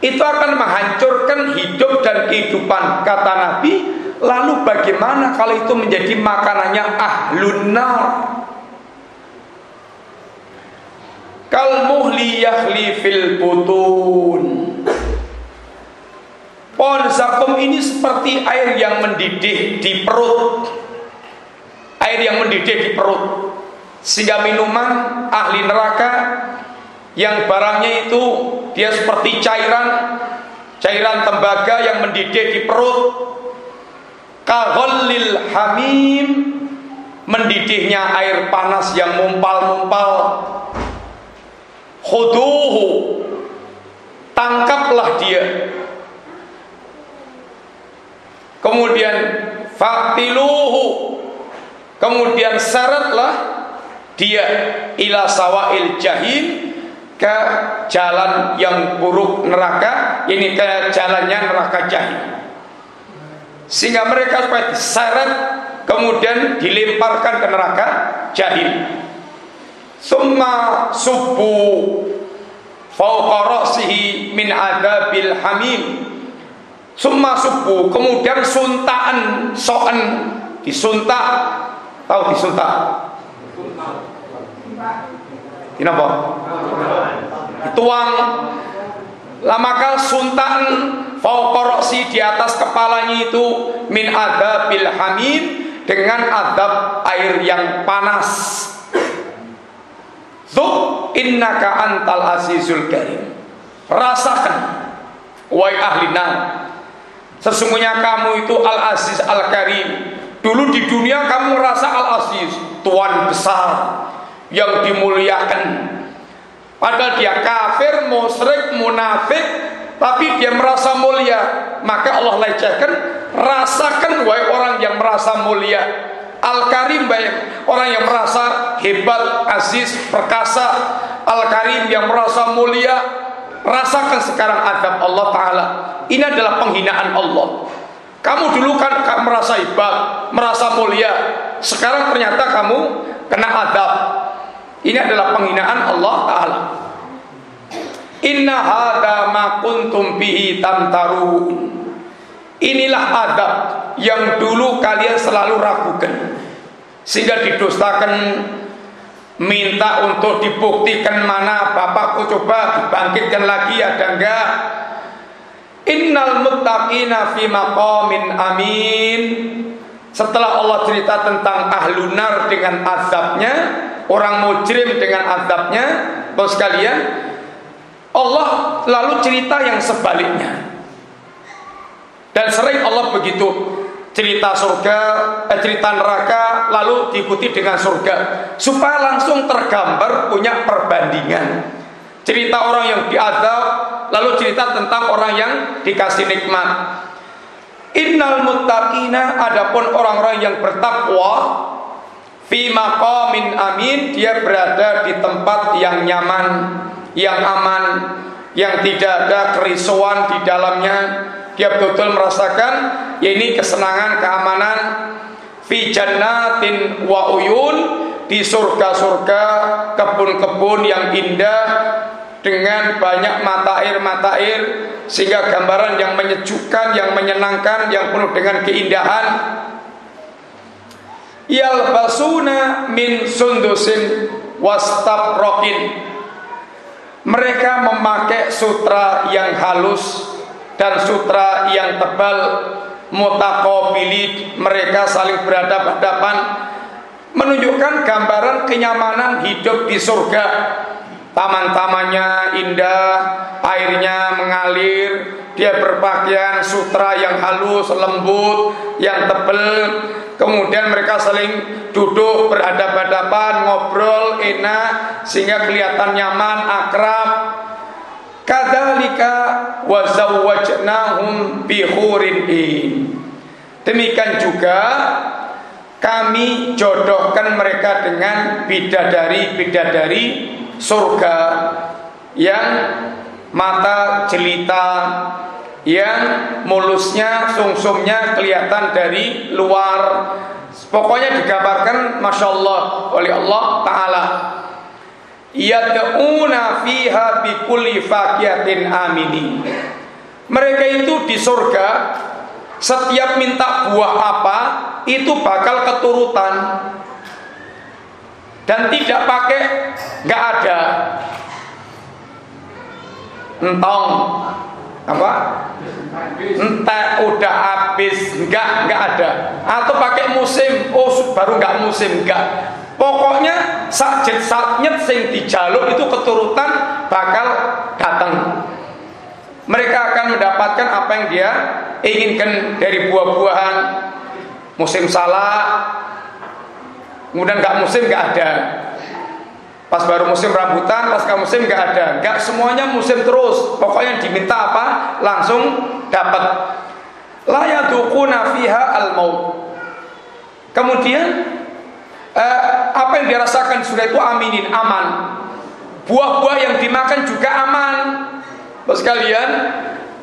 itu akan menghancurkan hidup dan kehidupan kata Nabi Lalu bagaimana kalau itu menjadi makanannya ahlun nar? Kal muhli yahli fil butun. Pohon zakum ini seperti air yang mendidih di perut. Air yang mendidih di perut. Sehingga minuman ahli neraka yang barangnya itu dia seperti cairan cairan tembaga yang mendidih di perut kaghallil hamim mendidihnya air panas yang mumpal-mumpal khuduhu tangkaplah dia. Kemudian faktiluhu kemudian syaratlah dia ila sawail jahim ke jalan yang buruk neraka ini ke jalannya neraka jahim. Sehingga mereka diseret kemudian dilemparkan ke neraka jahil summa subbu fauqa ra'sihi min adabil hamim summa subbu kemudian suntaan soan disuntak. Tahu disuntak? Kenapa? Dituang. Lah maka suntaan fauqorosi di atas kepalanya itu min adabil hamim dengan adab air yang panas. Zuk innaka antal azizul karim. Rasakan wahai ahli nar. Sesungguhnya kamu itu al aziz al karim. Dulu di dunia kamu merasa al aziz, tuan besar yang dimuliakan. Padahal dia kafir, musyrik, munafik, tapi dia merasa mulia. Maka Allah lecehkan, rasakan wahai orang yang merasa mulia. Al-Karim baik orang yang merasa hebat, aziz, perkasa. Al-Karim yang merasa mulia. Rasakan sekarang adab Allah Ta'ala. Ini adalah penghinaan Allah. Kamu dulu kan merasa hebat, merasa mulia. Sekarang ternyata kamu kena adab. Ini adalah penghinaan Allah Ta'ala. Inna hada ma kuntum bihi tamtarun. Inilah adab yang dulu kalian selalu ragukan. Sehingga didustakan minta untuk dibuktikan mana bapakku coba dibangkitkan lagi ada enggak? Innal muttaqina fi maqamin amin. Setelah Allah cerita tentang ahlunar dengan azabnya orang mujrim dengan azabnya bos kalian Allah lalu cerita yang sebaliknya dan sering Allah begitu cerita surga, eh, cerita neraka lalu diikuti dengan surga supaya langsung tergambar punya perbandingan. Cerita orang yang diadab lalu cerita tentang orang yang dikasih nikmat. Innal muttaqina adapun orang-orang yang bertakwa fi maqamin amin dia berada di tempat yang nyaman, yang aman, yang tidak ada kerisauan di dalamnya dia betul-betul merasakan ya ini kesenangan, keamanan fi jannatin wa uyun di surga-surga, kebun-kebun yang indah dengan banyak mata air-mata air sehingga gambaran yang menyejukkan, yang menyenangkan, yang penuh dengan keindahan. Yalbasuna min sundusin wastabrokin. Mereka memakai sutra yang halus dan sutra yang tebal mutakobili mereka saling berhadapan-hadapan menunjukkan gambaran kenyamanan hidup di surga. Taman-tamannya indah airnya mengalir dia berpakaian sutra yang halus lembut yang tebal. Kemudian mereka saling duduk berhadapan-hadapan ngobrol enak sehingga kelihatan nyaman akrab Kadzalika wa zawwajnahum bi Demikian juga kami jodohkan mereka dengan bidadari-bidadari surga yang mata jelita yang mulusnya sungsumnya kelihatan dari luar. Pokoknya digambarkan masya Allah oleh Allah Taala yad'una fiha bi kulli faqiyatin amini. Mereka itu di surga setiap minta buah apa itu bakal keturutan. Dan tidak pakai nggak ada. Entong. Apa? Entah udah habis nggak nggak ada. Atau pakai musim oh baru nggak musim nggak Pokoknya sakit saknyet sing dijaluk itu keturutan bakal datang. Mereka akan mendapatkan apa yang dia inginkan dari buah-buahan. Musim salah, kemudian nggak musim nggak ada. Pas baru musim rambutan, pas ke musim nggak ada. Nggak semuanya musim terus. Pokoknya diminta apa langsung dapat. La yadukuna fiha al maut. Kemudian eh, apa yang dirasakan sudah itu aminin aman. Buah-buah yang dimakan juga aman. Bos kalian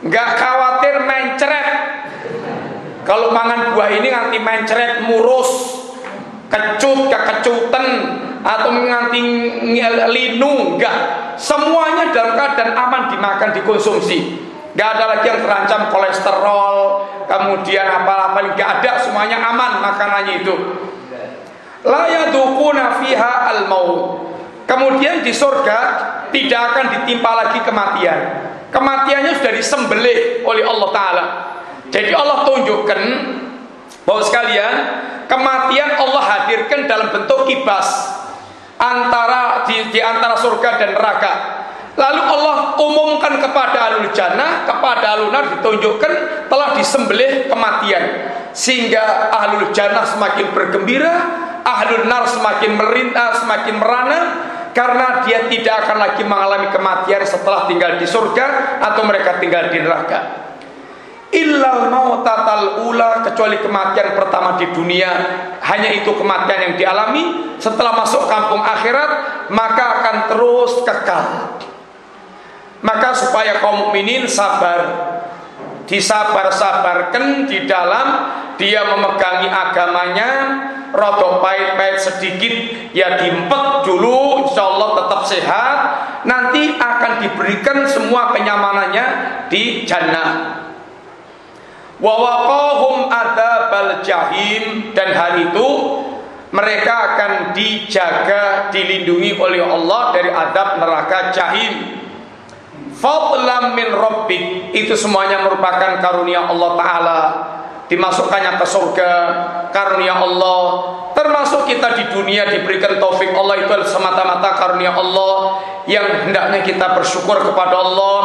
nggak khawatir mencret kalau mangan buah ini nanti mencret murus kecut kekecutan atau nganti linu enggak semuanya dalam keadaan aman dimakan dikonsumsi. Gak ada lagi yang terancam kolesterol, kemudian apa-apa nggak ada. Semuanya aman makanannya itu la yadukuna fiha al maut kemudian di surga tidak akan ditimpa lagi kematian. Kematiannya sudah disembelih oleh Allah taala. Jadi Allah tunjukkan bahwa sekalian kematian Allah hadirkan dalam bentuk kibas antara di, di antara surga dan neraka. Lalu Allah umumkan kepada alul jannah, kepada alul nar ditunjukkan telah disembelih kematian. Sehingga ahlul jannah semakin bergembira, ahlul nar semakin merintah, semakin merana karena dia tidak akan lagi mengalami kematian setelah tinggal di surga atau mereka tinggal di neraka. Illal mautatal ula kecuali kematian pertama di dunia hanya itu kematian yang dialami. Setelah masuk kampung akhirat maka akan terus kekal. Maka supaya kaum mukminin sabar disabar-sabarkan di dalam dia memegangi agamanya rodok pahit-pahit sedikit ya diempet dulu insya Allah tetap sehat nanti akan diberikan semua kenyamanannya di jannah. Wawaqahum adabal jahim dan hari itu mereka akan dijaga dilindungi oleh Allah dari adab neraka jahim fadlam min rabbik. Itu semuanya merupakan karunia Allah taala. Dimasukkannya ke surga karunia Allah. Termasuk kita di dunia diberikan taufik Allah itu semata-mata karunia Allah yang hendaknya kita bersyukur kepada Allah.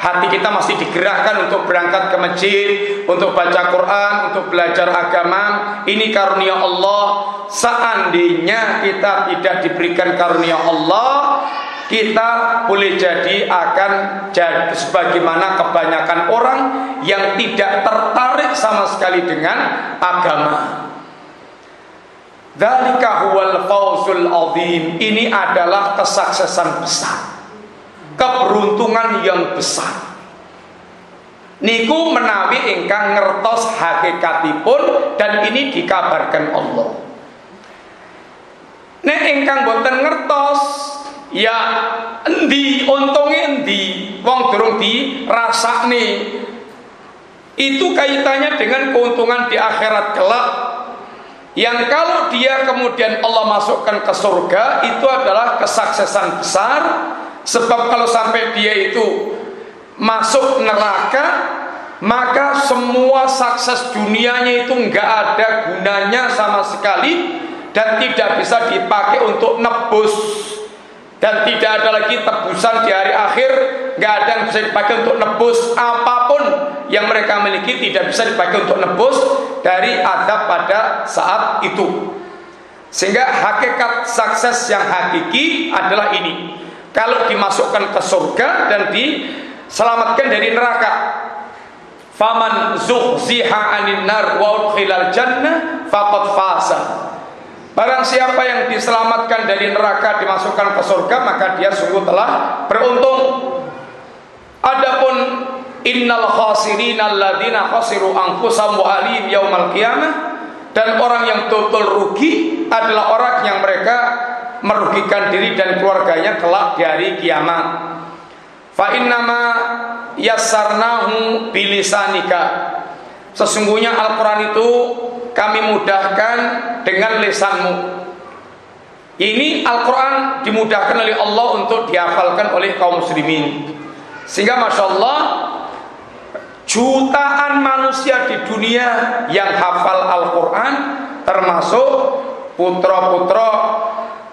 Hati kita masih digerakkan untuk berangkat ke masjid untuk baca Quran untuk belajar agama. Ini karunia Allah. Seandainya kita tidak diberikan karunia Allah kita boleh jadi akan jadi sebagaimana kebanyakan orang yang tidak tertarik sama sekali dengan agama. Huwal fawzul azim. Ini adalah kesuksesan besar. Keberuntungan yang besar. Niku menawi ingkang ngertos hakikatipun dan ini dikabarkan Allah. Nek ingkang boten ngertos ya endi? Untunge endi? Wong durung dirasakne itu kaitannya dengan keuntungan di akhirat kelak. Yang kalau dia kemudian Allah masukkan ke surga itu adalah kesuksesan besar. Sebab kalau sampai dia itu masuk neraka maka semua sukses dunianya itu enggak ada gunanya sama sekali dan tidak bisa dipakai untuk nebus dan tidak ada lagi tebusan di hari akhir. Nggak ada yang bisa dipakai untuk nebus apa pun yang mereka miliki. Tidak bisa dipakai untuk nebus dari adab pada saat itu. Sehingga hakikat sukses yang hakiki adalah ini. Kalau dimasukkan ke surga dan diselamatkan dari neraka. Faman zuhziha anin nar wa udkhilal jannah faqad fasa Barang siapa yang diselamatkan dari neraka dimasukkan ke surga maka dia sungguh telah beruntung. Adapun innal khasirin alladzina khasiru anfusahum wa ahlihim yaumal qiyamah dan orang yang total rugi adalah orang yang mereka merugikan diri dan keluarganya kelak di hari kiamat. Fa innama yassarnahu bilisanika. Sesungguhnya Al-Qur'an itu kami mudahkan dengan lisanmu. Ini Al-Quran dimudahkan oleh Allah untuk dihafalkan oleh kaum muslimin. Sehingga Masya Allah jutaan manusia di dunia yang hafal Al-Quran termasuk putra-putra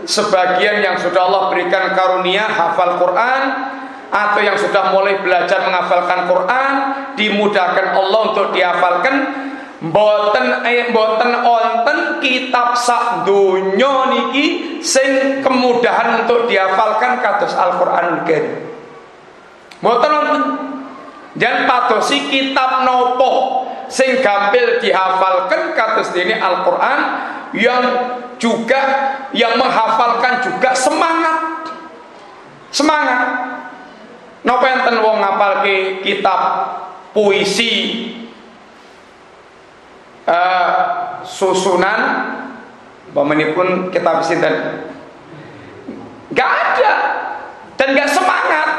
sebagian yang sudah Allah berikan karunia hafal Quran atau yang sudah mulai belajar menghafalkan Quran dimudahkan Allah untuk dihafalkan Mboten eh mboten onten kitab sak donya niki sing kemudahan untuk dihafalkan kados Al-Qur'anul Karim. Mboten onten. Dan padosi kitab nopo sing gampil dihafalkan kados ini Al-Qur'an yang juga yang menghafalkan juga semangat. Semangat. Napa enten wong ngapalke kitab puisi uh, susunan pun kitab sinten? Gak ada. Dan gak semangat.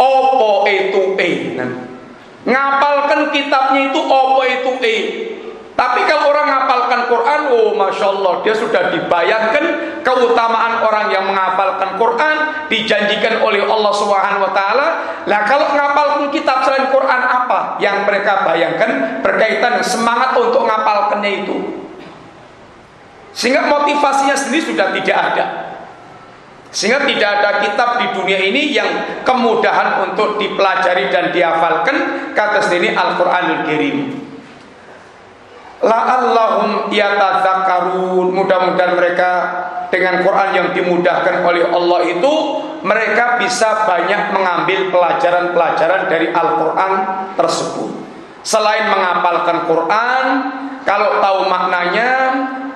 Opo itu eh Ngapalkan kitabnya itu apa itu E. Tapi kalau orang ngapalkan Quran, oh masya Allah, dia sudah dibayangkan keutamaan orang yang menghafalkan Quran, dijanjikan oleh Allah Taala. Nah kalau ngapalkan kitab selain Quran apa yang mereka bayangkan berkaitan semangat untuk ngapalkannya itu? Sehingga motivasinya sendiri sudah tidak ada. Sehingga tidak ada kitab di dunia ini yang kemudahan untuk dipelajari dan dihafalkan kata sendiri Al-Qur'anul Karim. La'allahum yatadzakkarun Mudah-mudahan mereka dengan Quran yang dimudahkan oleh Allah itu mereka bisa banyak mengambil pelajaran-pelajaran dari Al-Quran tersebut. Selain menghafalkan Quran, kalau tahu maknanya,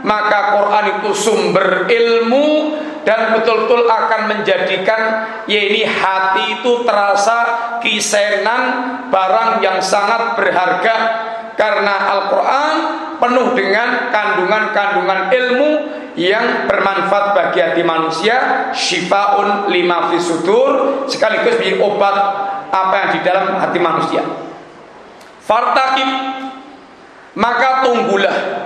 maka Quran itu sumber ilmu dan betul-betul akan menjadikan ya ini hati itu terasa kisenan barang yang sangat berharga karena Al-Quran penuh dengan kandungan-kandungan ilmu yang bermanfaat bagi hati manusia syifaun lima fisudur sekaligus menjadi obat apa yang di dalam hati manusia fartakib maka tunggulah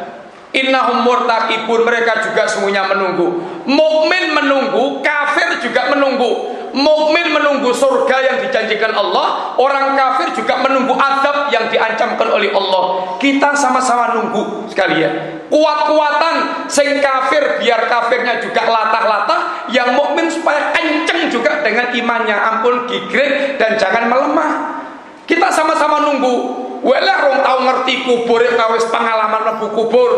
Innahum murtakibun mereka juga semuanya menunggu. Mukmin menunggu, kafir juga menunggu. Mukmin menunggu surga yang dijanjikan Allah, orang kafir juga menunggu adab yang diancamkan oleh Allah. Kita sama-sama nunggu sekalian. Kuat-kuatan sing kafir biar kafirnya juga latah-latah, yang mukmin supaya kenceng juga dengan imannya. Ampun gigret dan jangan melemah. Kita sama-sama nunggu Wala rong tau ngerti kubur kawis pengalaman lebu kubur.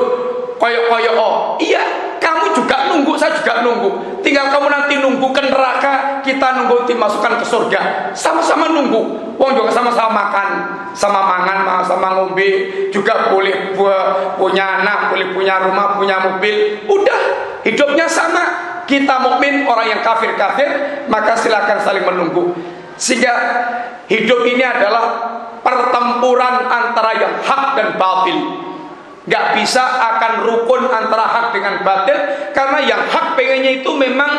Koyok-koyok oh. Iya, kamu juga nunggu, saya juga nunggu. Tinggal kamu nanti nunggu ke neraka, kita nunggu dimasukkan ke surga. Sama-sama nunggu. Wong juga sama-sama makan, sama mangan, sama ngombe, juga boleh punya anak, boleh punya rumah, punya mobil. Udah, hidupnya sama. Kita mukmin orang yang kafir-kafir, maka silakan saling menunggu. Sehingga hidup ini adalah pertempuran antara yang hak dan batil. Gak bisa akan rukun antara hak dengan batil karena yang hak pengennya itu memang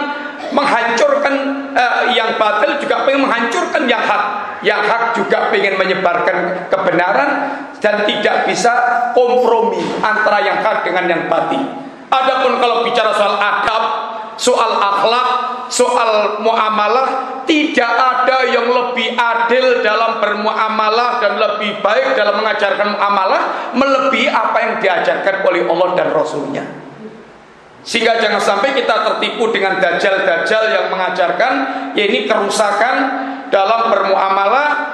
menghancurkan uh, yang batil juga pengen menghancurkan yang hak. Yang hak juga pengen menyebarkan kebenaran dan tidak bisa kompromi antara yang hak dengan yang batil. Adapun kalau bicara soal adab, soal akhlak, soal muamalah tidak ada yang lebih adil dalam bermuamalah dan lebih baik dalam mengajarkan muamalah melebihi apa yang diajarkan oleh Allah dan Rasulnya. Sehingga jangan sampai kita tertipu dengan dajjal-dajjal yang mengajarkan ya ini kerusakan dalam bermuamalah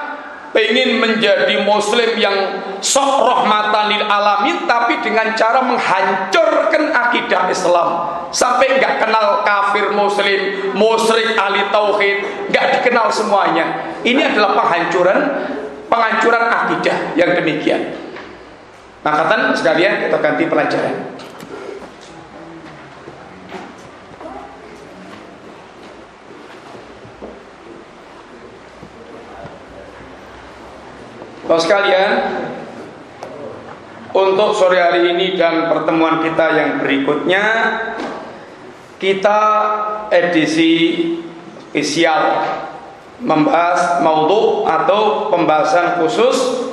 ingin menjadi muslim yang sok rahmatan lil alamin tapi dengan cara menghancurkan akidah Islam. Sampai nggak kenal kafir muslim musyrik ahli tauhid nggak dikenal semuanya. Ini adalah penghancuran penghancuran akidah yang demikian. Maka kan sekalian kita ganti pelajaran Bapak sekalian, untuk sore hari ini dan pertemuan kita yang berikutnya kita edisi spesial membahas maudhu atau pembahasan khusus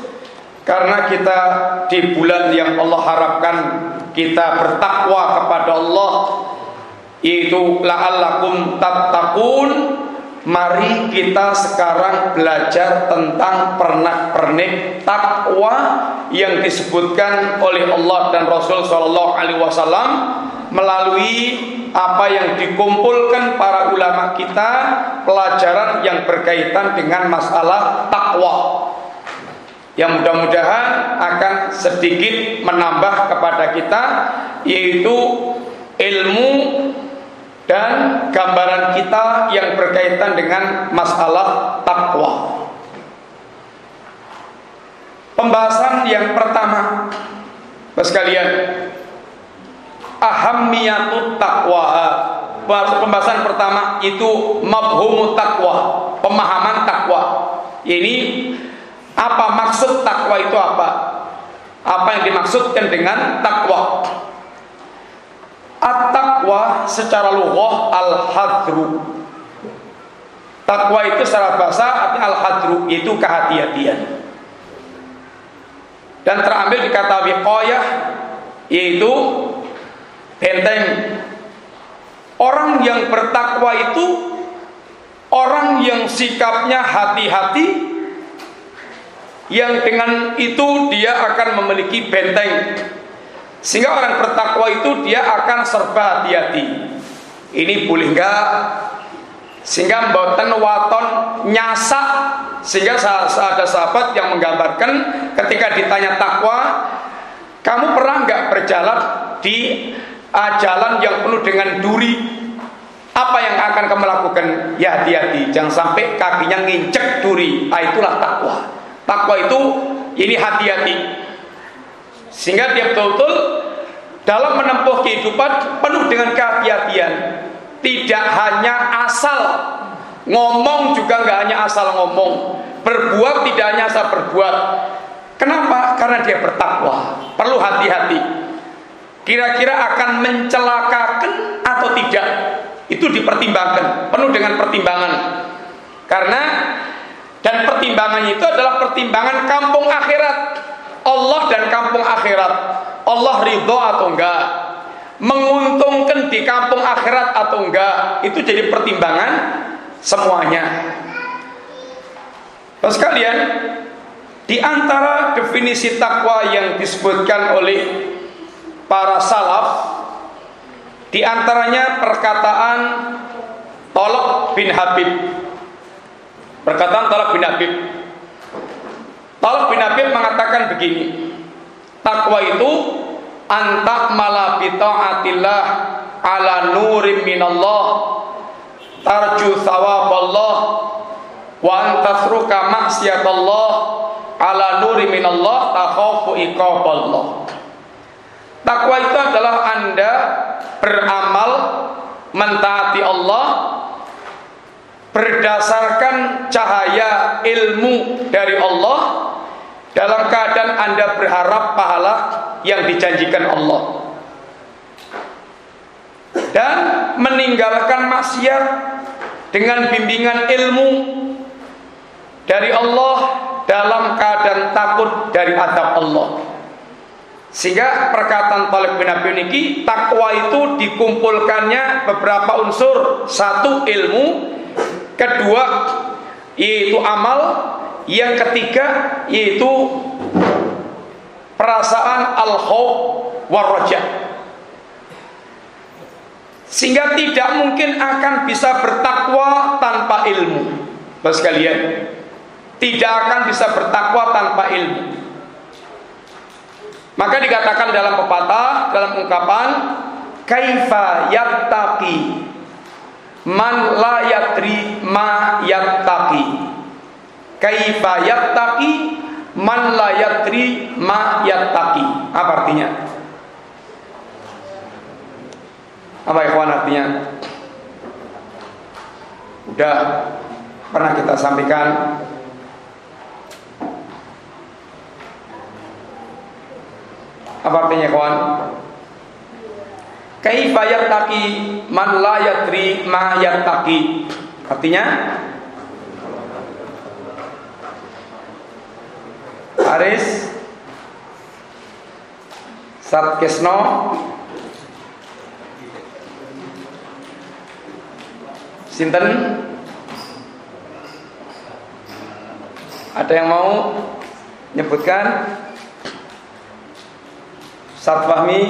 karena kita di bulan yang Allah harapkan kita bertakwa kepada Allah yaitu la'allakum tattaqun Mari kita sekarang belajar tentang pernak-pernik takwa yang disebutkan oleh Allah dan Rasul Shallallahu Alaihi Wasallam melalui apa yang dikumpulkan para ulama kita pelajaran yang berkaitan dengan masalah takwa. Yang mudah-mudahan akan sedikit menambah kepada kita yaitu ilmu dan gambaran kita yang berkaitan dengan masalah takwa. Pembahasan yang pertama, Bapak sekalian, ahammiyatut takwa. Pembahasan pertama itu mabhumut takwa, pemahaman takwa. Ini apa maksud takwa itu apa? Apa yang dimaksudkan dengan takwa? At-taqwa secara lughah al-hadru. Takwa itu secara bahasa artinya al-hadru itu kehati-hatian. dan terambil di kata wiqayah yaitu benteng. Orang yang bertakwa itu orang yang sikapnya hati-hati yang dengan itu dia akan memiliki benteng. Sehingga orang bertakwa itu dia akan serba hati-hati. Ini boleh enggak? Sehingga mboten waton nyasak sehingga ada sahabat yang menggambarkan ketika ditanya takwa, kamu pernah enggak berjalan di uh, jalan yang penuh dengan duri? Apa yang akan kamu lakukan? Ya hati-hati, jangan sampai kakinya ngincek duri. Ah, itulah takwa. Takwa itu ini hati-hati. Sehingga dia betul-betul dalam menempuh kehidupan penuh dengan kehati-hatian. Tidak hanya asal ngomong juga nggak hanya asal ngomong, berbuat tidak hanya asal berbuat. Kenapa? Karena dia bertakwa. Perlu hati-hati. Kira-kira akan mencelakakan atau tidak? Itu dipertimbangkan, penuh dengan pertimbangan. Karena dan pertimbangannya itu adalah pertimbangan kampung akhirat. Allah dan kampung akhirat. Allah ridho atau enggak? menguntungkan di kampung akhirat atau enggak itu jadi pertimbangan semuanya. Terus kalian di antara definisi takwa yang disebutkan oleh para salaf di antaranya perkataan Tolok bin Habib. Perkataan Tolok bin Habib. Tolok bin Habib mengatakan begini. Takwa itu antak mala bitaatillah ala nurim minallah tarju Allah wa antasruka maksiatallah ala nuri minallah takhafu iqaballah takwa itu adalah anda beramal mentaati Allah berdasarkan cahaya ilmu dari Allah dalam keadaan anda berharap pahala yang dijanjikan Allah dan meninggalkan maksiat dengan bimbingan ilmu dari Allah dalam keadaan takut dari adab Allah. Sehingga perkataan Talib bin Abi ini takwa itu dikumpulkannya beberapa unsur. Satu ilmu, kedua yaitu amal, yang ketiga yaitu perasaan al-khauf war Sehingga tidak mungkin akan bisa bertakwa tanpa ilmu. Bapak sekalian, tidak akan bisa bertakwa tanpa ilmu. Maka dikatakan dalam pepatah, dalam ungkapan, kaifa yattaqi man la yatri ma yattaqi. Kaifa yattaqi man la yatri ma yattaqi. Apa artinya? Apa ikhwan artinya? Udah pernah kita sampaikan Apa artinya kawan? Kaifa yattaqi man la yadri ma yattaqi. Artinya Aris Sarkesno Sinten? Ada yang mau nyebutkan Saat Fahmi.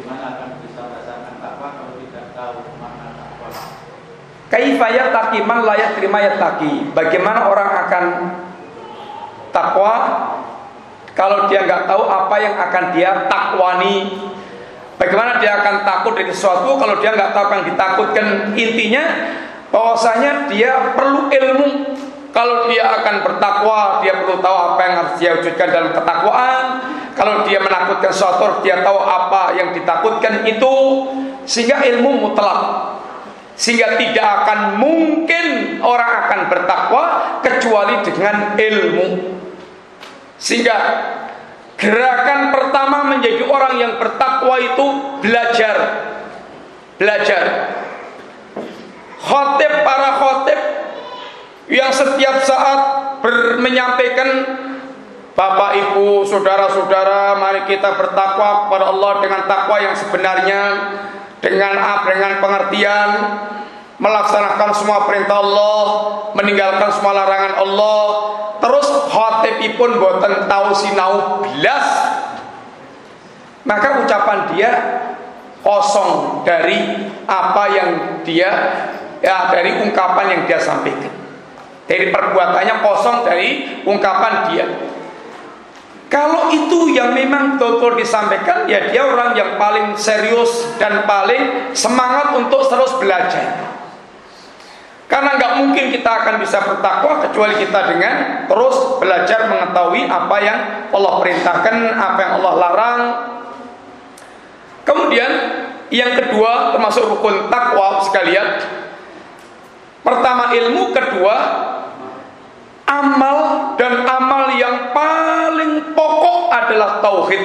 Bagaimana akan bisa merasakan takwa kalau tidak tahu makna takwa? Kaifa yattaqi? Man la yatrima yattaqi? Bagaimana orang akan takwa kalau dia nggak tahu apa yang akan dia takwani. Bagaimana dia akan takut dari sesuatu? Kalau dia nggak tahu apa yang ditakutkan intinya bahwasanya dia perlu ilmu. Kalau dia akan bertakwa dia perlu tahu apa yang harus dia wujudkan dalam ketakwaan. Kalau dia menakutkan sesuatu dia tahu apa yang ditakutkan itu. Sehingga ilmu mutlak. Sehingga tidak akan mungkin orang akan bertakwa kecuali dengan ilmu sehingga gerakan pertama menjadi orang yang bertakwa itu belajar. Belajar. Khotib para khotib yang setiap saat menyampaikan Bapak, Ibu, saudara-saudara, mari kita bertakwa kepada Allah dengan takwa yang sebenarnya, dengan dengan pengertian, melaksanakan semua perintah Allah, meninggalkan semua larangan Allah. Terus khotibipun boten tahu sinau belas. Maka ucapan dia kosong dari apa yang dia ya dari ungkapan yang dia sampaikan. Dari perbuatannya kosong dari ungkapan dia. Kalau itu yang memang betul disampaikan, ya dia orang yang paling serius dan paling semangat untuk terus belajar. Karena nggak mungkin kita akan bisa bertakwa kecuali kita dengan terus belajar mengetahui apa yang Allah perintahkan, apa yang Allah larang. Kemudian yang kedua termasuk rukun takwa sekalian. Pertama ilmu, kedua amal dan amal yang paling pokok adalah tauhid.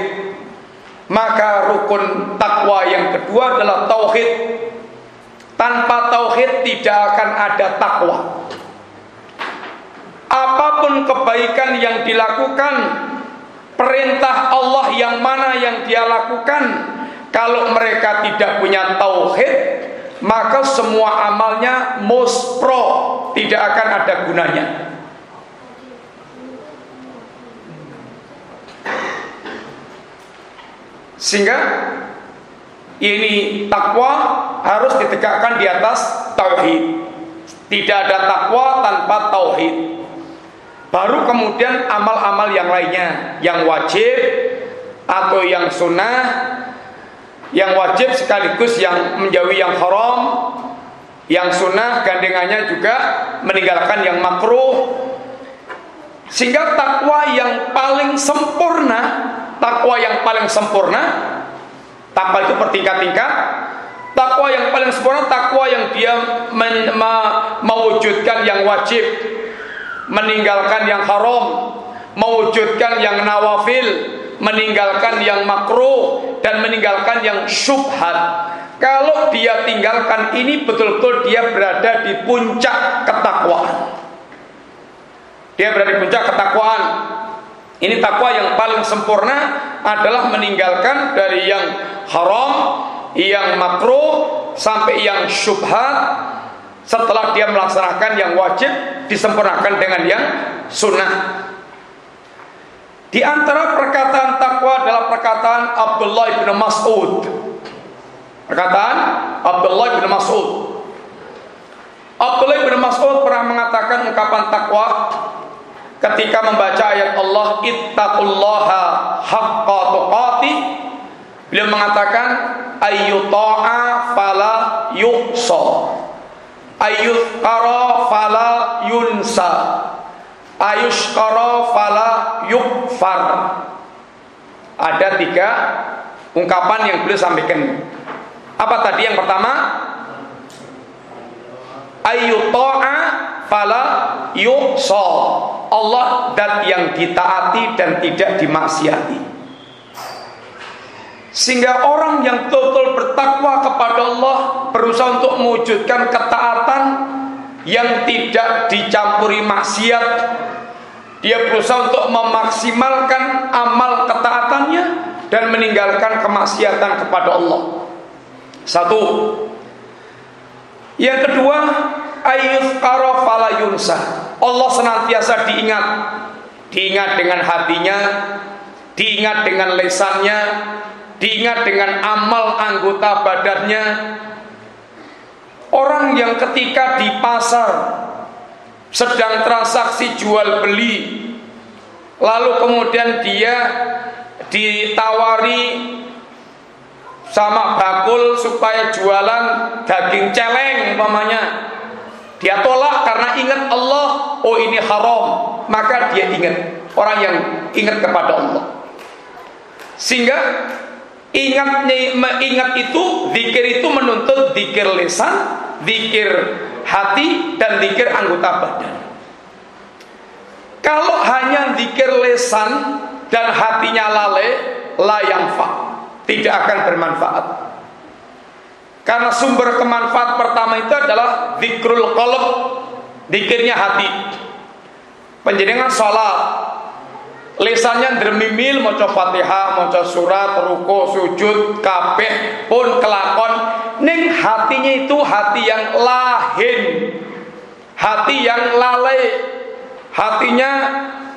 Maka rukun takwa yang kedua adalah tauhid. Tanpa tauhid tidak akan ada takwa. Apa pun kebaikan yang dilakukan, perintah Allah yang mana yang dia lakukan, kalau mereka tidak punya tauhid, maka semua amalnya muspro, tidak akan ada gunanya. Sehingga ini takwa harus ditegakkan di atas tauhid. Tidak ada takwa tanpa tauhid. Baru kemudian amal-amal yang lainnya, yang wajib atau yang sunnah, yang wajib sekaligus yang menjauhi yang haram, yang sunnah gandengannya juga meninggalkan yang makruh. Sehingga takwa yang paling sempurna takwa yang paling sempurna takwa itu bertingkat-tingkat. Takwa yang paling sempurna takwa yang dia men, ma, mewujudkan yang wajib. Meninggalkan yang haram. Mewujudkan yang nawafil. Meninggalkan yang makruh. Dan meninggalkan yang syubhat. Kalau dia tinggalkan ini betul-betul dia berada di puncak ketakwaan. Dia berada di puncak ketakwaan. Ini takwa yang paling sempurna adalah meninggalkan dari yang haram, yang makruh sampai yang syubhat. Setelah dia melaksanakan yang wajib disempurnakan dengan yang sunnah. Di antara perkataan takwa adalah perkataan Abdullah bin Mas'ud. Perkataan Abdullah bin Mas'ud. Abdullah bin Mas'ud pernah mengatakan ungkapan takwa ketika membaca ayat Allah ittaqullaha haqqa tuqati beliau mengatakan ayyuta'a fala yuqsa ayyuzkara fala yunsa. Ayushkara fala yukfar ada tiga ungkapan yang beliau sampaikan. Apa tadi yang pertama? Ayyuta'a fala yuqsa Allah dan yang ditaati dan tidak dimaksiati. Sehingga orang yang total bertakwa kepada Allah berusaha untuk mewujudkan ketaatan yang tidak dicampuri maksiat. Dia berusaha untuk memaksimalkan amal ketaatannya dan meninggalkan kemaksiatan kepada Allah. Satu. Yang kedua, fala. Allah senantiasa diingat. Diingat dengan hatinya, diingat dengan lesannya, diingat dengan amal anggota badannya. Orang yang ketika di pasar sedang transaksi jual beli, lalu kemudian dia ditawari sama bakul supaya jualan daging celeng umpamanya dia tolak karena ingat Allah, oh ini haram, maka dia ingat orang yang ingat kepada Allah. Sehingga ingatnya ingat itu zikir itu menuntut zikir lisan, zikir hati dan zikir anggota badan. Kalau hanya zikir lisan dan hatinya lalai, layang fa, tidak akan bermanfaat. Karena sumber kemanfaat pertama itu adalah zikrul qalb, zikirnya hati. Penjenengan salat, Lisannya dermimil maca Fatihah, maca surat, ruko, sujud, kabeh pun kelakon ning hatinya itu hati yang lahin. Hati yang lalai. Hatinya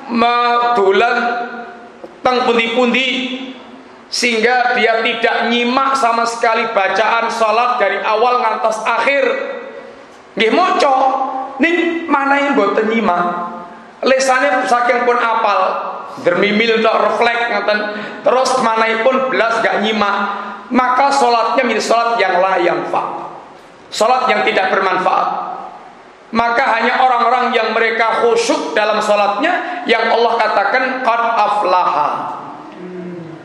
medulan teng pundi-pundi sehingga dia tidak nyimak sama sekali bacaan salat dari awal ngantos akhir. Nggih maca ning yang boten nyimak. Lesane saking pun apal, dermimil tak refleks ngaten terus pun belas gak nyimak. Maka sholatnya menjadi sholat yang layak pak. Sholat yang tidak bermanfaat. Maka hanya orang-orang yang mereka khusyuk dalam sholatnya yang Allah katakan qad aflaha.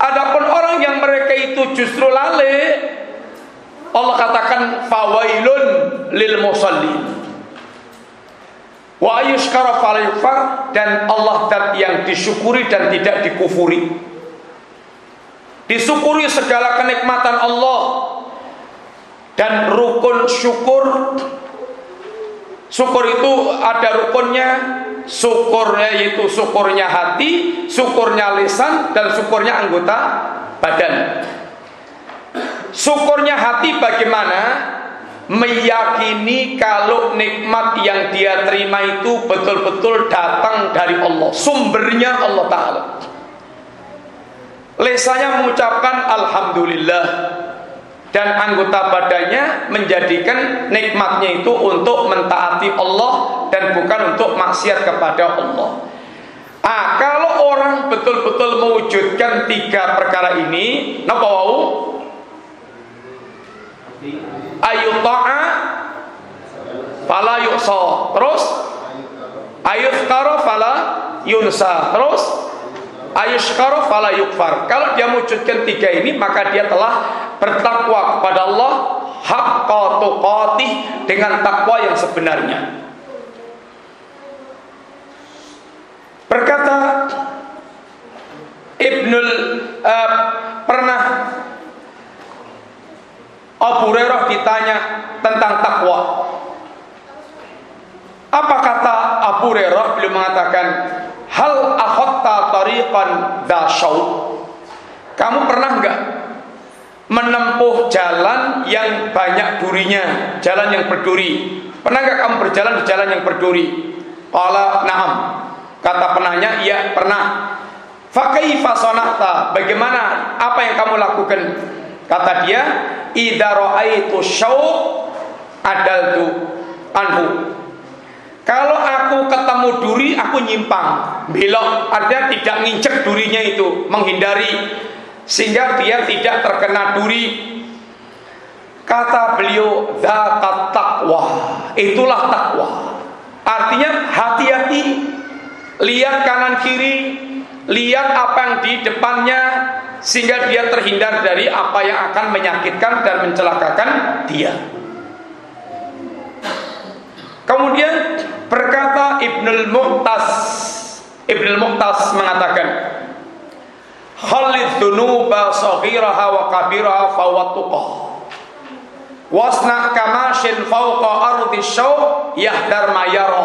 Adapun orang yang mereka itu justru lale Allah katakan fawailun lil musallin Wa ayushkara falayukfar dan Allah dat yang disyukuri dan tidak dikufuri. Disyukuri segala kenikmatan Allah dan rukun syukur. Syukur itu ada rukunnya Syukurnya itu syukurnya hati Syukurnya lisan Dan syukurnya anggota badan. Syukurnya hati bagaimana meyakini kalau nikmat yang dia terima itu betul-betul datang dari Allah sumbernya Allah Ta'ala lesanya mengucapkan Alhamdulillah dan anggota badannya menjadikan nikmatnya itu untuk mentaati Allah dan bukan untuk maksiat kepada Allah Ah, kalau orang betul-betul mewujudkan tiga perkara ini, napa wau? Ayu ta'a fala yuqsa terus? Ayuzkara fala yunsa. Terus? Ayushkara fala yukfar. Kalau dia mewujudkan tiga ini maka dia telah bertakwa kepada Allah haqqa tuqatih dengan takwa yang sebenarnya. Berkata Ibnul uh, pernah Abu Hurairah ditanya tentang takwa. Apa kata Abu Hurairah beliau mengatakan, "Hal akhatta tariqan dasyau?" Kamu pernah enggak menempuh jalan yang banyak durinya, jalan yang berduri? Pernah enggak kamu berjalan di jalan yang berduri? Qala na'am. Kata penanya, "Iya, pernah." Fakaifa sonata? Bagaimana apa yang kamu lakukan? Kata dia, "Idza ra'aitu syauq adaltu anhu." Kalau aku ketemu duri, aku nyimpang, belok, artinya tidak nginjek durinya itu, menghindari sehingga dia tidak terkena duri. Kata beliau, "Zakat takwa." Itulah takwa. Artinya hati-hati, lihat kanan kiri, lihat apa yang di depannya, sehingga dia terhindar dari apa yang akan menyakitkan dan mencelakakan dia. Kemudian berkata Ibnul Mu'tas Ibnul Mu'tas mengatakan Khalid dunuba saghiraha wa kabiraha fawatuqah Wasna kamashin fawqa ardi syauq yahdar mayara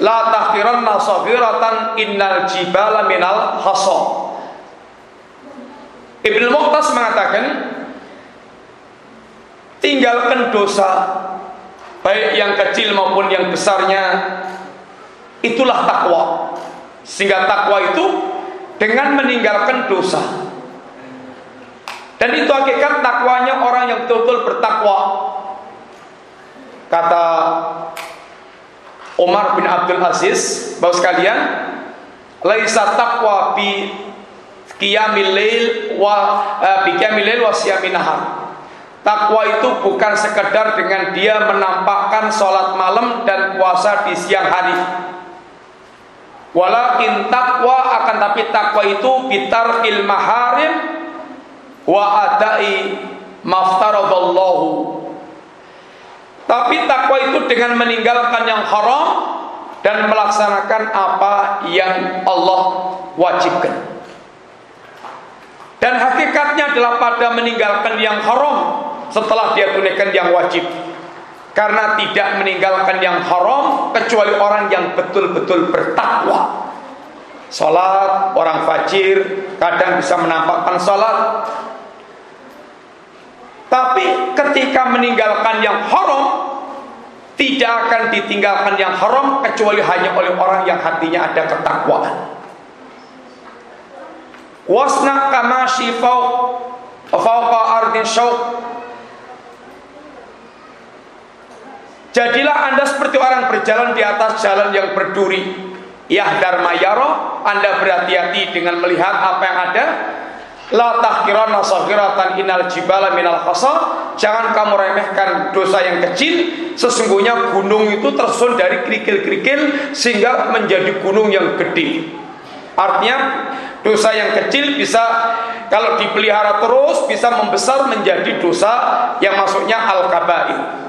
La tahkiranna saghiratan innal jibala minal hasa Ibnu Muqtas mengatakan tinggalkan dosa baik yang kecil maupun yang besarnya itulah takwa. Sehingga takwa itu dengan meninggalkan dosa. Dan itu hakikat takwanya orang yang betul-betul bertakwa. Kata Umar bin Abdul Aziz bahwa sekalian laisa taqwa bi qiyamil lail wa uh, bi qiyamil lail wa. Takwa itu bukan sekedar dengan dia menampakkan sholat malam dan puasa di siang hari. Walakin takwa akan tapi takwa itu bitar maharim wa adai maftaradallahu. Tapi takwa itu dengan meninggalkan yang haram dan melaksanakan apa yang Allah wajibkan. Dan hakikatnya adalah pada meninggalkan yang haram setelah dia tunaikan yang wajib. Karena tidak meninggalkan yang haram kecuali orang yang betul-betul bertakwa. Salat, orang fajir, kadang bisa menampakkan salat. Tapi ketika meninggalkan yang haram, tidak akan ditinggalkan yang haram kecuali hanya oleh orang yang hatinya ada ketakwaan. Wasna kama shifau fauqa ardin syauq Jadilah anda seperti orang berjalan di atas jalan yang berduri. Yahdar mayaro Anda berhati-hati dengan melihat apa yang ada. La tahkirana sahiratan inal jibala minal khasa. Jangan kamu remehkan dosa yang kecil. Sesungguhnya gunung itu tersun dari kerikil-kerikil Sehingga menjadi gunung yang gede. Artinya dosa yang kecil bisa Kalau dipelihara terus Bisa membesar menjadi dosa Yang maksudnya al-kabair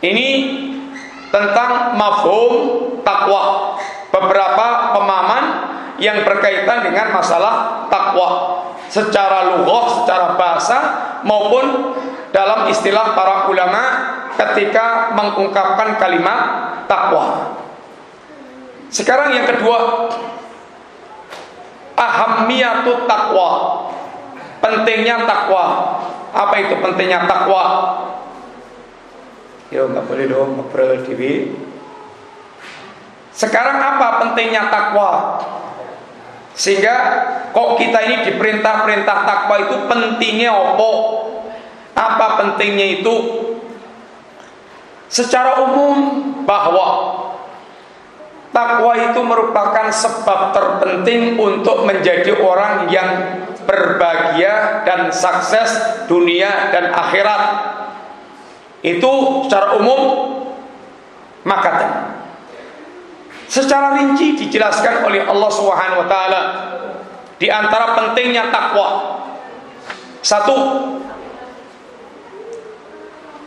ini tentang mafhum takwa. Beberapa pemahaman yang berkaitan dengan masalah takwa secara lughah, secara bahasa maupun dalam istilah para ulama ketika mengungkapkan kalimat takwa. Sekarang yang kedua, ahamiyatut takwa. Pentingnya takwa. Apa itu pentingnya takwa? Ya nggak boleh dong ngobrol TV. Sekarang apa pentingnya takwa? Sehingga kok kita ini diperintah-perintah takwa itu pentingnya opo? Apa pentingnya itu? Secara umum bahwa takwa itu merupakan sebab terpenting untuk menjadi orang yang berbahagia dan sukses dunia dan akhirat. Itu secara umum maka secara rinci dijelaskan oleh Allah Subhanahu wa taala di antara pentingnya takwa. Satu,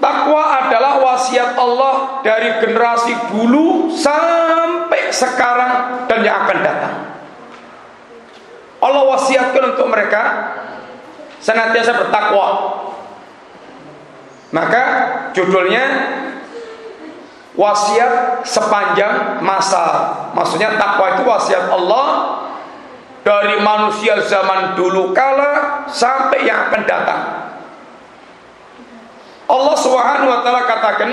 takwa adalah wasiat Allah dari generasi dulu sampai sekarang dan yang akan datang. Allah wasiatkan untuk mereka senantiasa bertakwa maka judulnya wasiat sepanjang masa. Maksudnya takwa itu wasiat Allah dari manusia zaman dulu kala sampai yang akan datang. Allah Subhanahu wa taala katakan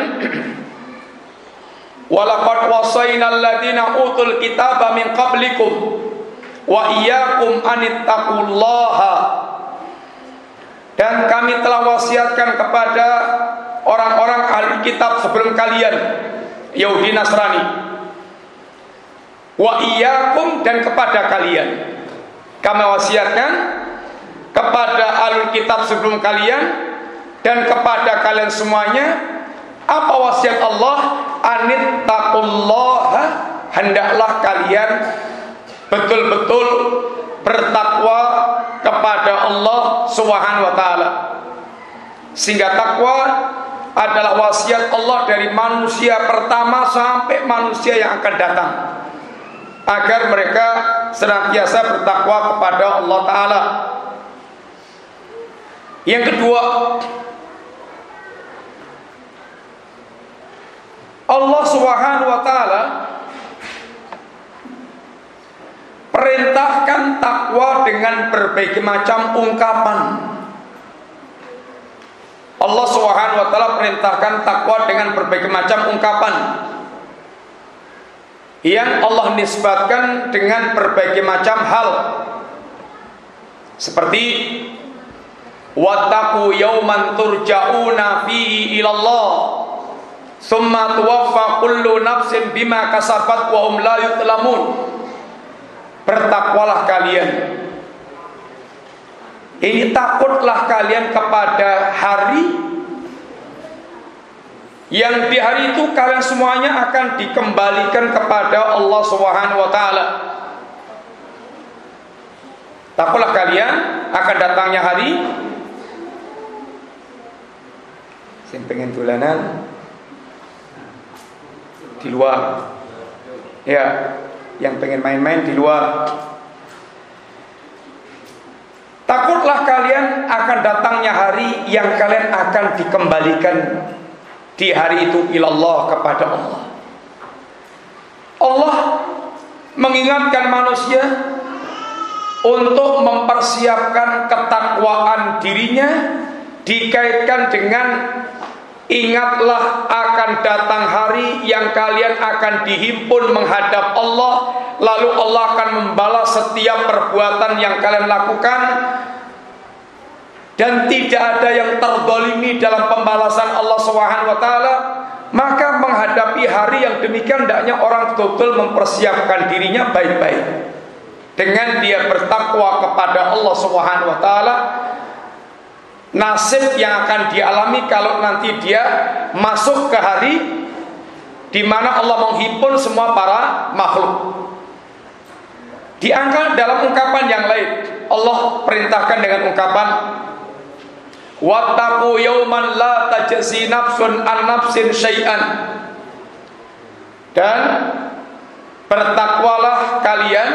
Walaqad wasayna alladziina utul kitaba min qablikum wa iyyakum anittaqullaha. Dan kami telah wasiatkan kepada orang-orang ahli kitab sebelum kalian Yahudi Nasrani. Wa iyyakum dan kepada kalian. Kami wasiatkan kepada ahli kitab sebelum kalian dan kepada kalian semuanya apa wasiat Allah anit taqullaha hendaklah kalian betul-betul bertakwa kepada Allah Subhanahu wa taala. Sehingga takwa adalah wasiat Allah dari manusia pertama sampai manusia yang akan datang. Agar mereka senantiasa bertakwa kepada Allah taala. Yang kedua, Allah Subhanahu wa taala Perintahkan takwa dengan berbagai macam ungkapan. Allah Subhanahu wa taala perintahkan takwa dengan berbagai macam ungkapan. Yang Allah nisbatkan dengan berbagai macam hal. Seperti wattaqu yauman turja'una fihi ila Allah summa tuwaffa kullu nafsin bima kasabat wa hum la yutlamun. Bertakwalah kalian. Ini takutlah kalian kepada hari Yang di hari itu kalian semuanya akan dikembalikan kepada Allah Subhanahu wa taala. Takutlah kalian akan datangnya hari. Saya pengen tulanan di luar. Ya, yang pengen main-main di luar. Takutlah kalian akan datangnya hari yang kalian akan dikembalikan di hari itu ilallah kepada Allah. Allah mengingatkan manusia untuk mempersiapkan ketakwaan dirinya dikaitkan dengan Ingatlah akan datang hari yang kalian akan dihimpun menghadap Allah Lalu Allah akan membalas setiap perbuatan yang kalian lakukan. Dan tidak ada yang terdolimi dalam pembalasan Allah SWT Maka menghadapi hari yang demikian Tidaknya orang betul-betul mempersiapkan dirinya baik-baik. Dengan dia bertakwa kepada Allah SWT nasib yang akan dialami kalau nanti dia masuk ke hari di mana Allah menghimpun semua para makhluk. Diangkat dalam ungkapan yang lain, Allah perintahkan dengan ungkapan Wattaqu yawman la tajzi nafsun an nafsin syai'an. Dan bertakwalah kalian,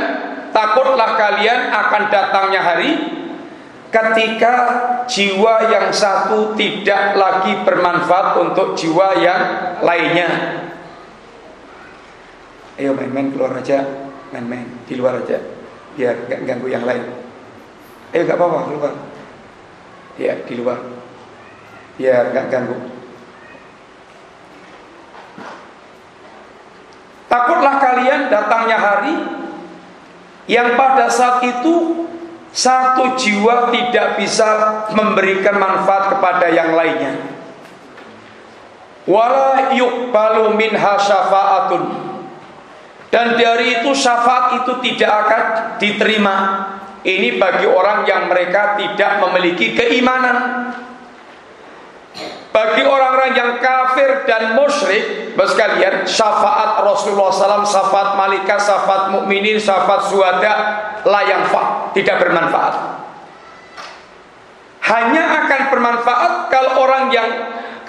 takutlah kalian akan datangnya hari ketika jiwa yang satu tidak lagi bermanfaat untuk jiwa yang lainnya. Ayo main-main keluar aja, main-main di luar aja, biar gak ganggu yang lain. Ayo gak apa-apa keluar. Ya di luar, biar gak ganggu. Takutlah kalian datangnya hari yang pada saat itu satu jiwa tidak bisa memberikan manfaat kepada yang lainnya. Wala yuqbalu minha syafa'atun. Dan dari itu syafaat itu tidak akan diterima. Ini bagi orang yang mereka tidak memiliki keimanan. Bagi orang-orang yang kafir dan musyrik, sekalian, syafaat Rasulullah SAW, syafaat malaikat, syafaat mukminin, syafaat suhada, layang fa, tidak bermanfaat. Hanya akan bermanfaat kalau orang yang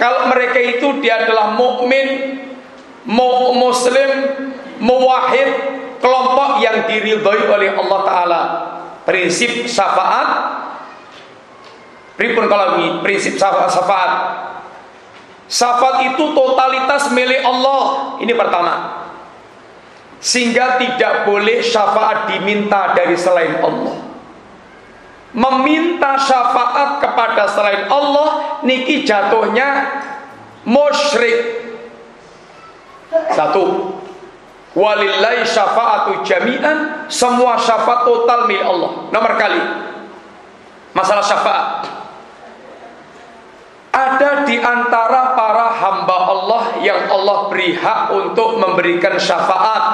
kalau mereka itu dia adalah mukmin, muslim, muwahid, kelompok yang diridhoi oleh Allah Taala. Prinsip syafaat Pripun kalau prinsip syafaat Syafaat itu totalitas milik Allah. Ini pertama. Sehingga tidak boleh syafaat diminta dari selain Allah. Meminta syafaat kepada selain Allah niki jatuhnya musyrik. Satu. Walillahi syafaatu jami'an, semua syafaat total milik Allah. Nomor kali. Masalah syafaat ada di antara para hamba Allah yang Allah beri hak untuk memberikan syafaat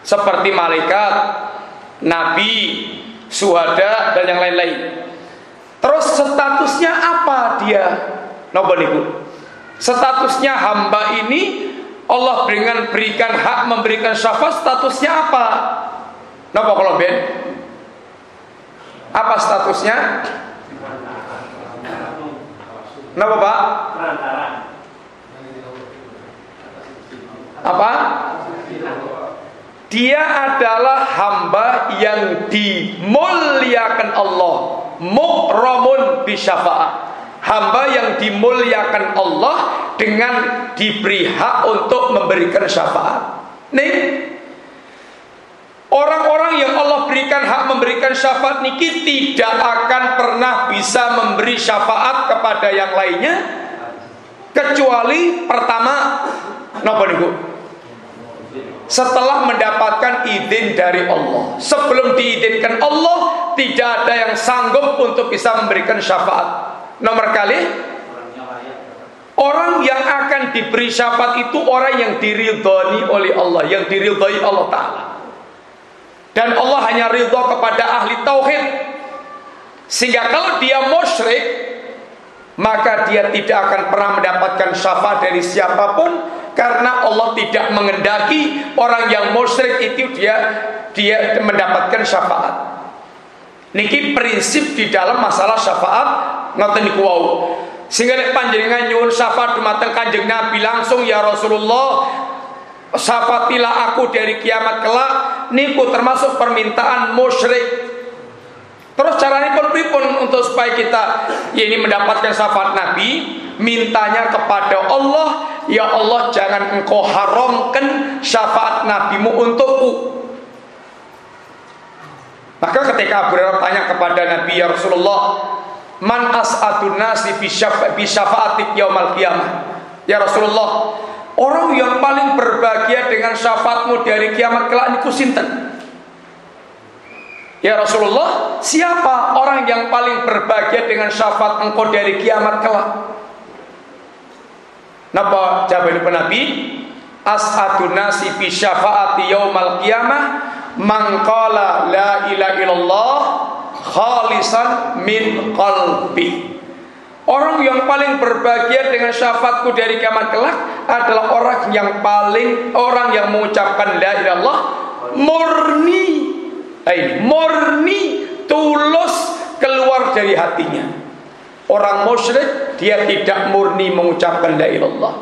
seperti malaikat, nabi, suhada dan yang lain-lain. Terus statusnya apa dia? Nopo niku. Statusnya hamba ini Allah berikan berikan hak memberikan syafaat statusnya apa? Nopo kalau ben? Apa statusnya? Kenapa Pak? Apa? Dia adalah hamba yang dimuliakan Allah. Mukramun bisyafa'ah. Hamba yang dimuliakan Allah dengan diberi hak untuk memberikan syafaat. Nih, Orang-orang yang Allah berikan hak memberikan syafaat niki tidak akan pernah bisa memberi syafaat kepada yang lainnya kecuali pertama napa niku? Setelah mendapatkan izin dari Allah. Sebelum diizinkan Allah tidak ada yang sanggup untuk bisa memberikan syafaat. Nomor kali Orang yang akan diberi syafaat itu orang yang diridhoni oleh Allah, yang diridhoi Allah Ta'ala. Dan Allah hanya ridho kepada ahli tauhid. Sehingga kalau dia musyrik, maka dia tidak akan pernah mendapatkan syafaat dari siapa pun karena Allah tidak mengendaki orang yang musyrik itu dia dia mendapatkan syafaat. Niki prinsip di dalam masalah syafaat ngoten niku. Sehingga panjenengan nyuwun syafaat dumateng Kanjeng Nabi langsung ya Rasulullah Safatilah aku dari kiamat kelak niku termasuk permintaan musyrik. Terus caranya pun pun untuk supaya kita ya ini mendapatkan syafaat Nabi, mintanya kepada Allah, ya Allah jangan engkau haramkan syafaat Nabimu untukku. Maka ketika Abu Hurairah tanya kepada Nabi ya Rasulullah, "Man as'atun nasi bi syafa'atik yaumal qiyamah?" Ya Rasulullah, orang yang paling berbahagia dengan syafaatmu dari kiamat kelak niku sinten? Ya Rasulullah, siapa orang yang paling berbahagia dengan syafaat engkau dari kiamat kelak? Napa jawab Nabi? As'atun nasi bi syafaati yaumal qiyamah mangkala la ilaha illallah khalisan min qalbi Orang yang paling berbahagia dengan syafaatku dari kiamat kelak adalah orang yang paling orang yang mengucapkan la ilallah murni. Eh, murni tulus keluar dari hatinya. Orang musyrik dia tidak murni mengucapkan la ilallah.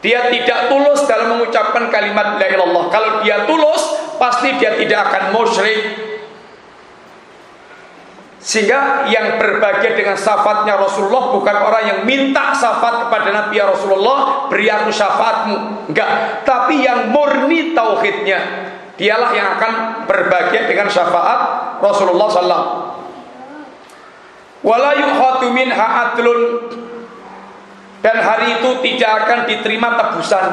Dia tidak tulus dalam mengucapkan kalimat la ilallah. Kalau dia tulus, pasti dia tidak akan musyrik. Sehingga yang berbahagia dengan syafaatnya Rasulullah bukan orang yang minta syafaat kepada Nabi ya Rasulullah, beri aku syafaatmu. Enggak, tapi yang murni tauhidnya. Dialah yang akan berbahagia dengan syafaat Rasulullah sallallahu Wala minha dan hari itu tidak akan diterima tebusan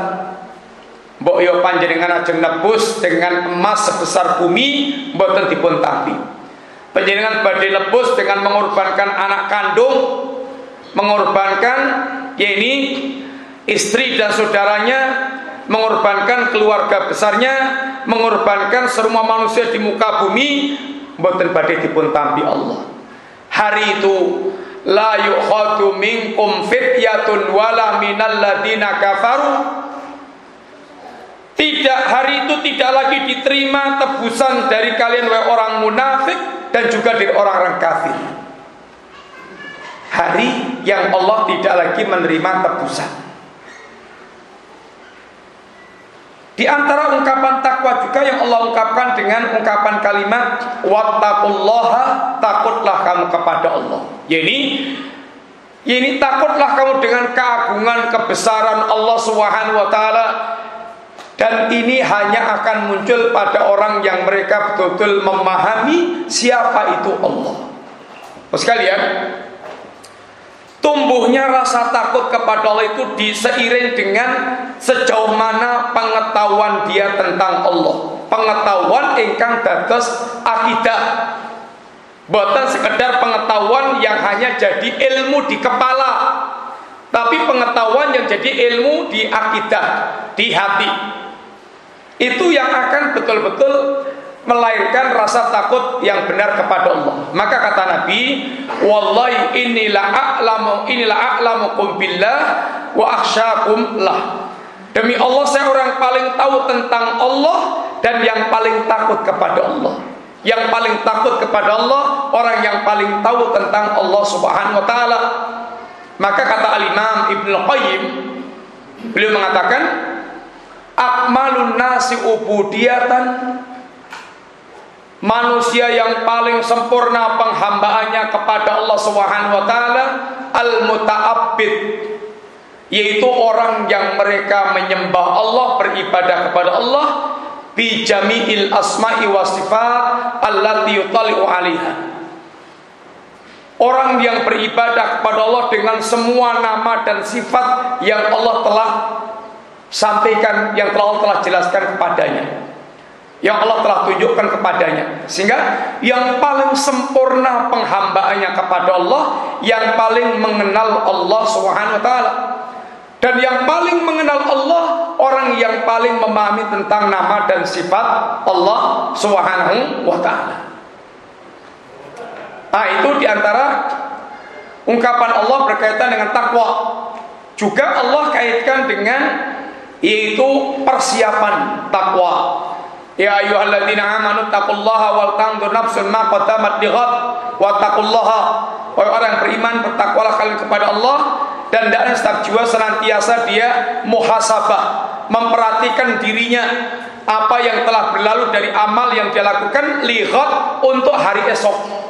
Mbok yo panjenengan ajeng nebus dengan emas sebesar bumi mboten dipun tampi. Panjenengan badhe nebus dengan mengorbankan anak kandung, mengorbankan ini istri dan saudaranya, mengorbankan keluarga besarnya, mengorbankan semua manusia di muka bumi, mboten badhe dipun tampi Allah. Hari itu la yukhadu minkum fityatun wala minal ladina kafaru tidak hari itu tidak lagi diterima tebusan dari kalian wahai orang munafik dan juga dari orang-orang kafir. Hari yang Allah tidak lagi menerima tebusan. Di antara ungkapan takwa juga yang Allah ungkapkan dengan ungkapan kalimat wattaqullaha takutlah kamu kepada Allah. Yani ini takutlah kamu dengan keagungan kebesaran Allah Subhanahu wa taala dan ini hanya akan muncul pada orang yang mereka betul-betul memahami siapa itu Allah. Sekalian, tumbuhnya rasa takut kepada Allah itu diseiring dengan sejauh mana pengetahuan dia tentang Allah. Pengetahuan ingkang dados akidah. Bukan sekedar pengetahuan yang hanya jadi ilmu di kepala, tapi pengetahuan yang jadi ilmu di akidah, di hati. Itu yang akan betul-betul melahirkan rasa takut yang benar kepada Allah. Maka kata Nabi, "Wallahi inilah a'lamu inilah a'lamukum billah wa akhsyakum lah." Demi Allah saya orang paling tahu tentang Allah dan yang paling takut kepada Allah. Yang paling takut kepada Allah, orang yang paling tahu tentang Allah Subhanahu wa taala. Maka kata Al-Imam Ibnu Qayyim, beliau mengatakan, akmalun nasi ubudiyatan manusia yang paling sempurna penghambaannya kepada Allah Subhanahu wa taala al mutaabbid yaitu orang yang mereka menyembah Allah beribadah kepada Allah bi jami'il asma'i wa sifat allati yutali'u 'alaiha Orang yang beribadah kepada Allah dengan semua nama dan sifat yang Allah telah sampaikan yang telah Allah telah jelaskan kepadanya. Yang Allah telah tunjukkan kepadanya. Sehingga yang paling sempurna penghambaannya kepada Allah yang paling mengenal Allah Subhanahu wa taala. Dan yang paling mengenal Allah orang yang paling memahami tentang nama dan sifat Allah Subhanahu wa taala. Nah, itu di antara ungkapan Allah berkaitan dengan takwa. Juga Allah kaitkan dengan yaitu persiapan takwa. Ya ayyuhalladzina amanu taqullaha wal tanzur nafsun ma qaddamat lighad wa taqullaha. Wahai orang beriman bertakwalah kalian kepada Allah dan hendaknya setiap jiwa senantiasa dia muhasabah, memperhatikan dirinya apa yang telah berlalu dari amal yang dia lakukan lihat untuk hari esok.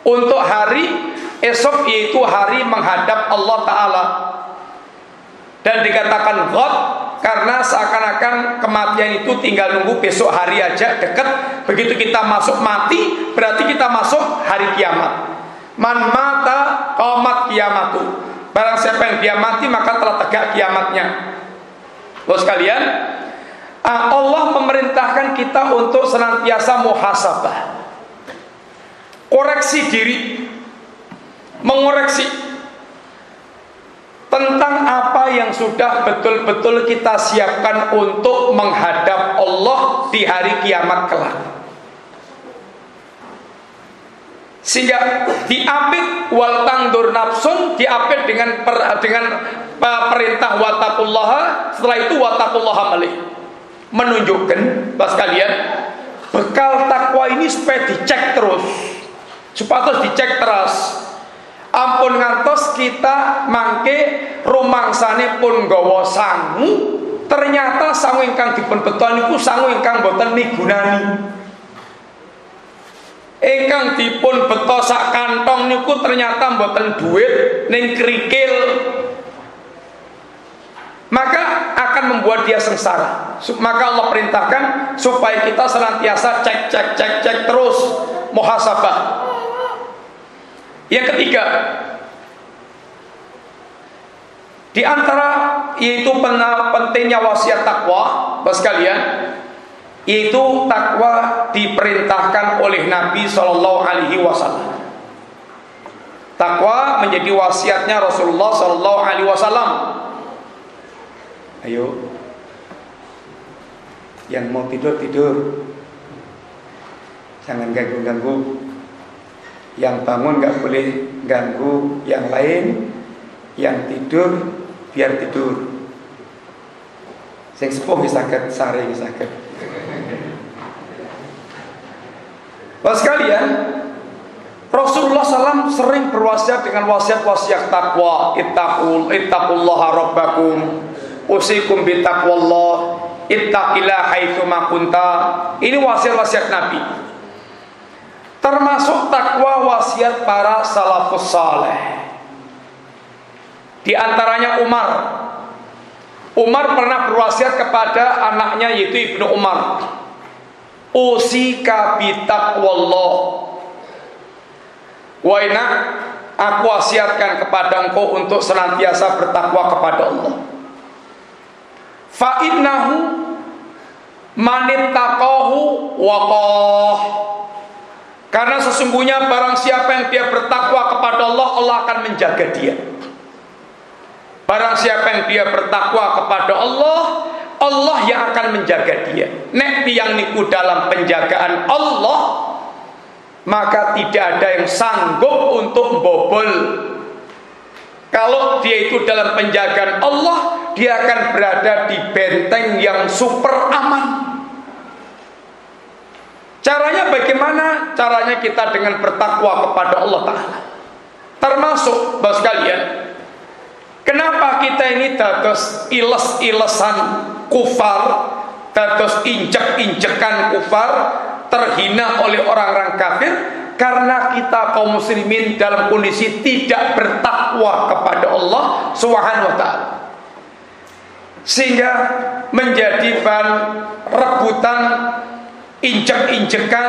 Untuk hari esok yaitu hari menghadap Allah taala. Dan dikatakan ghad karena seakan-akan kematian itu tinggal nunggu besok hari aja deket. Begitu kita masuk mati berarti kita masuk hari kiamat. Man mata komat kiamatu barang siapa yang dia mati maka telah tegak kiamatnya. Bos sekalian Allah memerintahkan kita untuk senantiasa muhasabah koreksi diri. Mengoreksi tentang apa yang sudah betul-betul kita siapkan untuk menghadap Allah di hari kiamat kelak. Sehingga diapit wal tangdur nafsun diapit dengan per, dengan perintah watakullaha setelah itu watakullaha malih menunjukkan pas kalian bekal takwa ini supaya dicek terus terus dicek terus ampun ngantos kita mangke rumangsane pun gawa sangu ternyata sangu ingkang dipun beton niku sangu ingkang boten migunani ingkang dipun beto sak kantong niku ternyata boten duit ning kerikil maka akan membuat dia sengsara. Maka Allah perintahkan supaya kita senantiasa cek cek cek cek terus muhasabah. Yang ketiga, di antara yaitu pentingnya wasiat takwa, bos kalian, yaitu takwa diperintahkan oleh Nabi Shallallahu Alaihi Wasallam. Takwa menjadi wasiatnya Rasulullah Shallallahu Alaihi Wasallam. Ayo, yang mau tidur tidur, jangan ganggu-ganggu yang bangun nggak boleh ganggu yang lain. Yang tidur biar tidur. Sing sepuh sakit sare sakit Bapak sekalian Rasulullah SAW sering berwasiat dengan wasiat-wasiat takwa. Ittaqul ittaqullaha rabbakum. Usikum bitaqwallah ittaqillah haitsu ini wasiat-wasiat Nabi Termasuk takwa wasiat para salafus saleh. Di antaranya Umar. Umar pernah berwasiat kepada anaknya yaitu Ibnu Umar. Usika bitaqwallah. Waina aku wasiatkan kepada engkau untuk senantiasa bertakwa kepada Allah. Fa innahu manittaqahu waqah karena sesungguhnya barang siapa yang dia bertakwa kepada Allah, Allah akan menjaga dia. Barang siapa yang dia bertakwa kepada Allah, Allah yang akan menjaga dia. Nek tiang niku dalam penjagaan Allah, maka tidak ada yang sanggup untuk bobol. Kalau dia itu dalam penjagaan Allah, dia akan berada di benteng yang super aman. Caranya bagaimana? Caranya kita dengan bertakwa kepada Allah Ta'ala. Termasuk bos kalian Kenapa kita ini dados iles-ilesan kufar Dados injek-injekan kufar Terhina oleh orang-orang kafir? Karena kita kaum muslimin dalam kondisi tidak bertakwa kepada Allah Subhanahu wa ta'ala. Sehingga menjadi bahan rebutan injek-injekan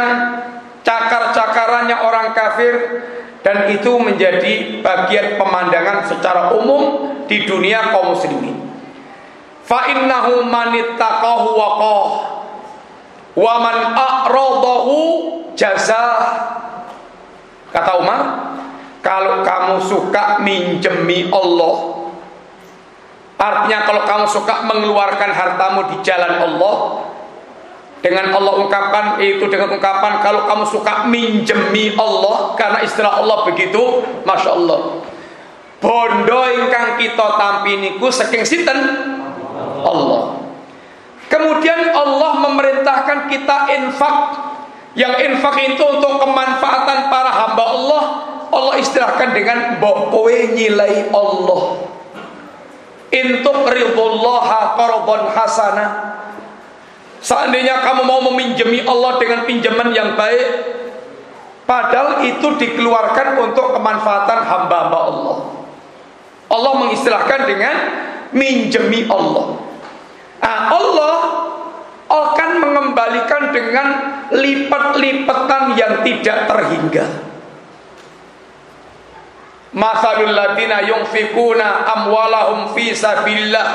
cakar-cakarannya orang kafir dan itu menjadi bagian pemandangan secara umum di dunia kaum muslimin. Fa innahu manittaqahu waqah wa man a'radahu jaza. Kata Umar, kalau kamu suka minjemi Allah Artinya kalau kamu suka mengeluarkan hartamu di jalan Allah dengan Allah ungkapkan itu dengan ungkapan kalau kamu suka minjemi Allah karena istilah Allah begitu Masya Allah. Bondo ingkang kita tampi niku saking sinten? Allah. Kemudian Allah memerintahkan kita infak. Yang infak itu untuk kemanfaatan para hamba Allah Allah istilahkan dengan kowe nilai Allah. Untuk ridullah qarbon hasanah Seandainya kamu mau meminjami Allah dengan pinjaman yang baik Padahal itu dikeluarkan untuk kemanfaatan hamba-hamba Allah. Allah mengistilahkan dengan minjemi Allah. Allah akan mengembalikan dengan lipat-lipatan yang tidak terhingga. Masalul ladina amwalahum fi sabilillah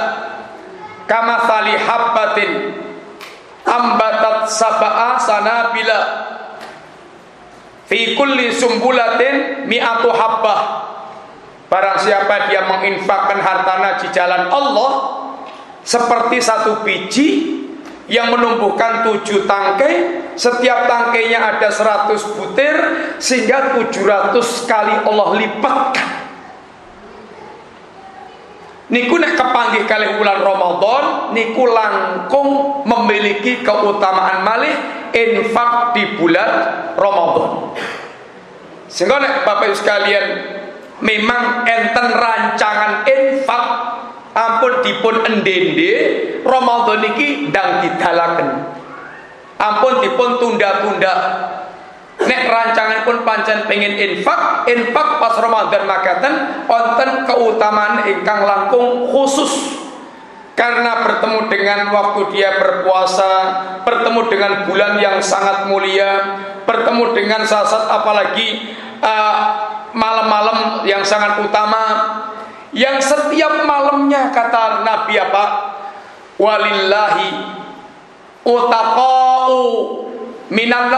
kama habbatin ambatat sab'a sanabila. Fi kulli sumbulatin mi'atu habbah. Barang siapa dia menginfakkan hartanya di jalan Allah seperti satu biji yang menumbuhkan tujuh tangkai setiap tangkainya ada seratus butir sehingga tujuh ratus kali Allah lipatkan niku nek kepanggih kali bulan Ramadan niku langkung memiliki keutamaan malih infak di bulan Ramadan. Sehingga nek Bapak Ibu sekalian memang enten rancangan infak ampun dipun endende Ramadan iki ndang didalaken. Ampun dipun tunda-tunda nek rancangan pun pancen pengen infak infak pas Ramadan makaten wonten keutamaan ingkang langkung khusus. Karena bertemu dengan waktu dia berpuasa, bertemu dengan bulan yang sangat mulia, bertemu dengan saat-saat apalagi uh, malam-malam yang sangat utama yang setiap malamnya kata Nabi apa? Walillahi utaqau minan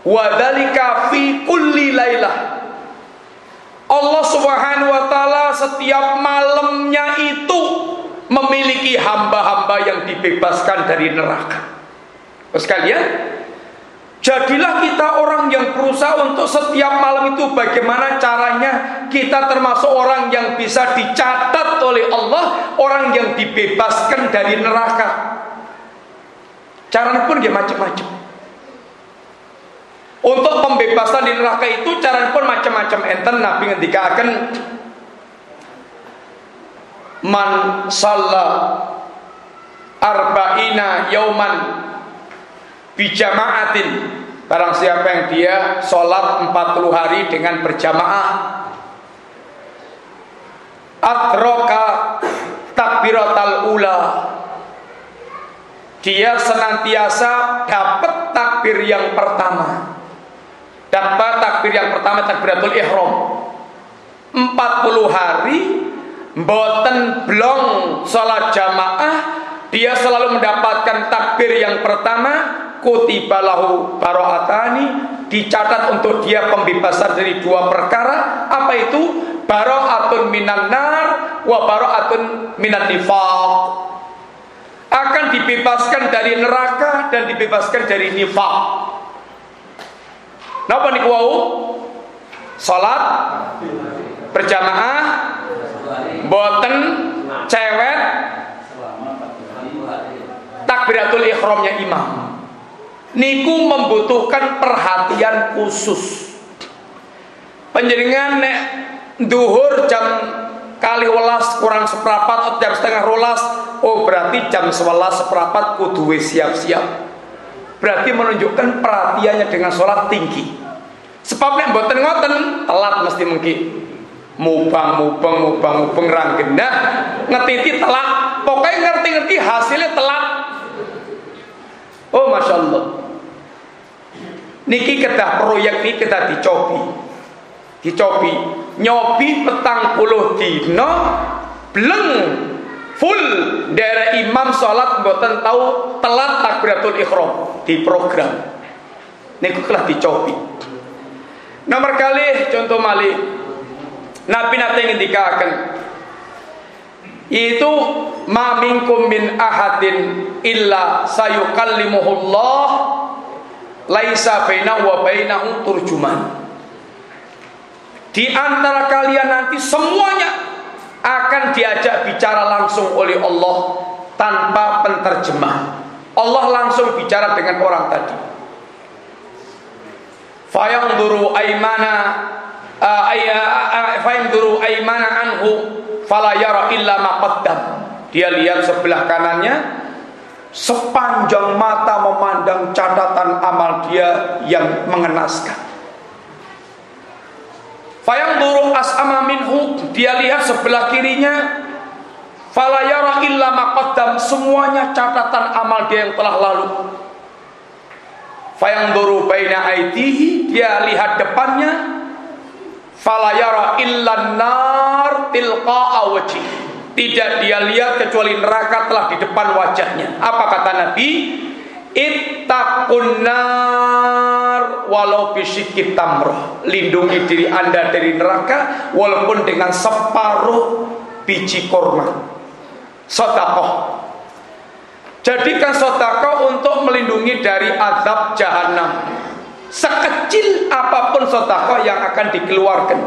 nar wadalika fi kulli lailah Allah Subhanahu wa taala setiap malamnya itu memiliki hamba-hamba yang dibebaskan dari neraka. Sekalian, Jadilah kita orang yang berusaha untuk setiap malam itu bagaimana caranya kita termasuk orang yang bisa dicatat oleh Allah, orang yang dibebaskan dari neraka. Caranya pun dia macam-macam. Untuk pembebasan di neraka itu caranya pun macam-macam. Enten Nabi ngendikaken man salla arba'ina yauman bijamaatin barang siapa yang dia sholat 40 hari dengan berjamaah atroka takbiratal ula. Dia senantiasa dapat takbir yang pertama dapat takbir yang pertama takbiratul ihram. 40 hari mboten blong sholat jamaah dia selalu mendapatkan takbir yang pertama kutibalahu baro'atani dicatat untuk dia pembebasan dari dua perkara. Apa itu? Baro'atun minan nar wa baro'atun minan nifaq. Akan dibebaskan dari neraka dan dibebaskan dari nifaq Napa niku wau? Salat berjamaah boten cewek takbiratul ihramnya imam. Niku membutuhkan perhatian khusus. Penjaringan nek duhur jam kali welas kurang seperempat atau jam setengah rolas oh berarti jam sebelas seperempat kudu siap-siap. Berarti menunjukkan perhatiannya dengan sholat tinggi sebab nek mboten ngoten telat mesti mungkin mubang mubang mubang mubang rang gendah. Ngetiti telat. Pokoknya ngerti-ngerti hasilnya telat. Oh masya Allah niki kita proyek ini kita dicobi. Dicobi. Nyobi petang puluh dino bleng full. Dari imam sholat buatan tahu telat takbiratul ikhram. Di program niku telah dicobi nomor kali contoh mali nabi nanti ngendikakan itu ma minkum min ahadin illa sayukallimuhullah laisa baina wa bainahu turjuman. Di antara kalian nanti semuanya akan diajak bicara langsung oleh Allah tanpa penterjemah. Allah langsung bicara dengan orang tadi. Fayanzuru aymana fayanzuru aymana anhu fala yara illa ma Dia lihat sebelah kanannya sepanjang mata memandang catatan amal dia yang mengenaskan. Fayang duru as'ama minhu dia lihat sebelah kirinya fala yara illa maqaddam semuanya catatan amal dia yang telah lalu fayanzuru baina aidihi dia lihat depannya. Fala yara illa nar tilqa'a wajhi. Tidak dia lihat kecuali neraka telah di depan wajahnya. Apa kata Nabi? Ittaqun nar walau bisikit tamroh Lindungi diri anda dari neraka Walaupun dengan separuh biji korma Sotakoh Jadikan sotakoh untuk melindungi dari azab jahanam Sekecil apa pun sotakoh yang akan dikeluarkan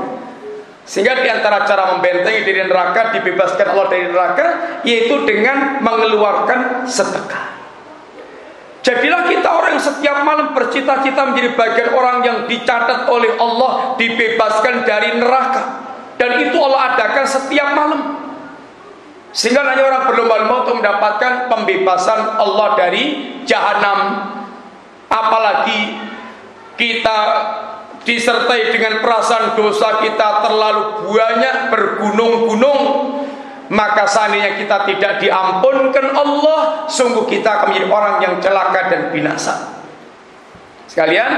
sehingga di antara cara membentengi diri neraka dibebaskan Allah dari neraka yaitu dengan mengeluarkan sedekah. Jadilah kita orang yang setiap malam bercita-cita menjadi bagian orang yang dicatat oleh Allah dibebaskan dari neraka. Dan itu Allah adakan setiap malam. Sehingga hanya orang berlomba-lomba untuk mendapatkan pembebasan Allah dari jahanam. Apalagi kita disertai dengan perasaan dosa kita terlalu banyak bergunung-gunung maka seandainya kita tidak diampunkan Allah, sungguh kita akan menjadi orang yang celaka dan binasa. Sekalian,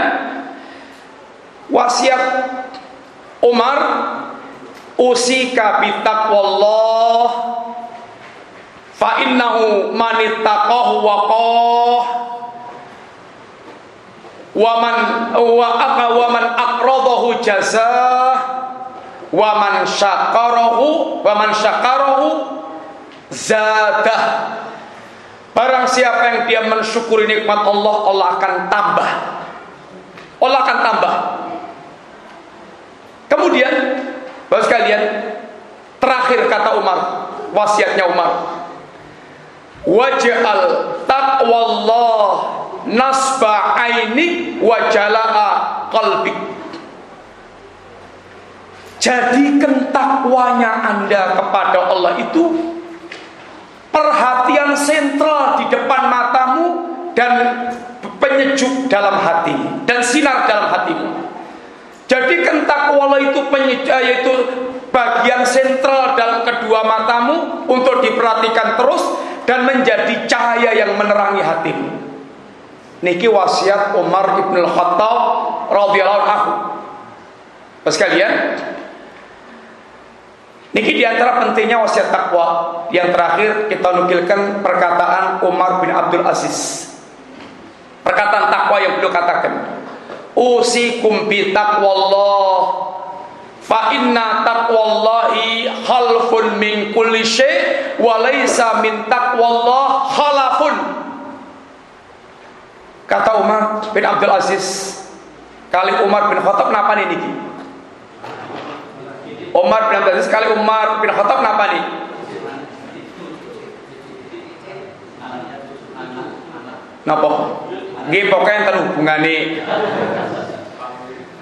wasiat Umar usika bitaqwallah fa innahu man ittaqahu waqah wa man wa wa man aqradahu jazaa waman syakarahu waman syakarahu zadah. Barang siapa yang dia mensyukuri nikmat Allah Allah akan tambah. Allah akan tambah. Kemudian Bapak sekalian terakhir kata Umar wasiatnya Umar waj'al taqwallah nasba ainik wa jalaa qalbik Jadikan takwanya Anda kepada Allah itu perhatian sentral di depan matamu dan penyejuk dalam hati dan sinar dalam hatimu. Jadikan takwa itu penyejuk yaitu bagian sentral dalam kedua matamu untuk diperhatikan terus dan menjadi cahaya yang menerangi hatimu. Niki wasiat Umar ibn Khattab radhiyallahu anhu. Sekalian, Niki di antara pentingnya wasiat takwa. Yang terakhir kita nukilkan perkataan Umar bin Abdul Aziz. Perkataan takwa yang beliau katakan. Usikum bi taqwallah fa inna taqwallahi khalfun min kulli syai' wa laisa min taqwallah khalafun. Kata Umar bin Abdul Aziz, kali Umar bin Khattab napa nih? Umar bin Abdul Aziz kali Umar bin Khattab kenapa nih? Napa? Nggih pokoke enten hubungane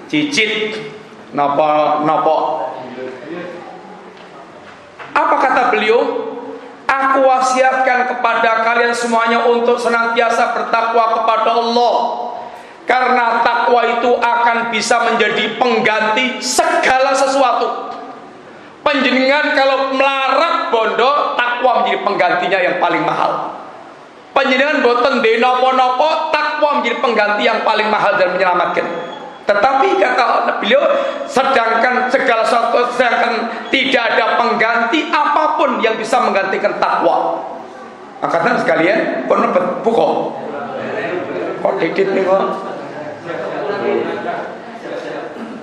cicit napa napa Apa kata beliau? Aku wasiatkan kepada kalian semuanya untuk senantiasa bertakwa kepada Allah karena takwa itu akan bisa menjadi pengganti segala sesuatu. Penjenengan kalau melarat bondo takwa menjadi penggantinya yang paling mahal. Penjenengan boten de nopo-nopo takwa menjadi pengganti yang paling mahal dan menyelamatkan. Tetapi kata beliau sedangkan segala sesuatu sedangkan tidak ada pengganti apa pun yang bisa menggantikan takwa. Angkatan sekalian, pun buko. Kok dikit nih kok?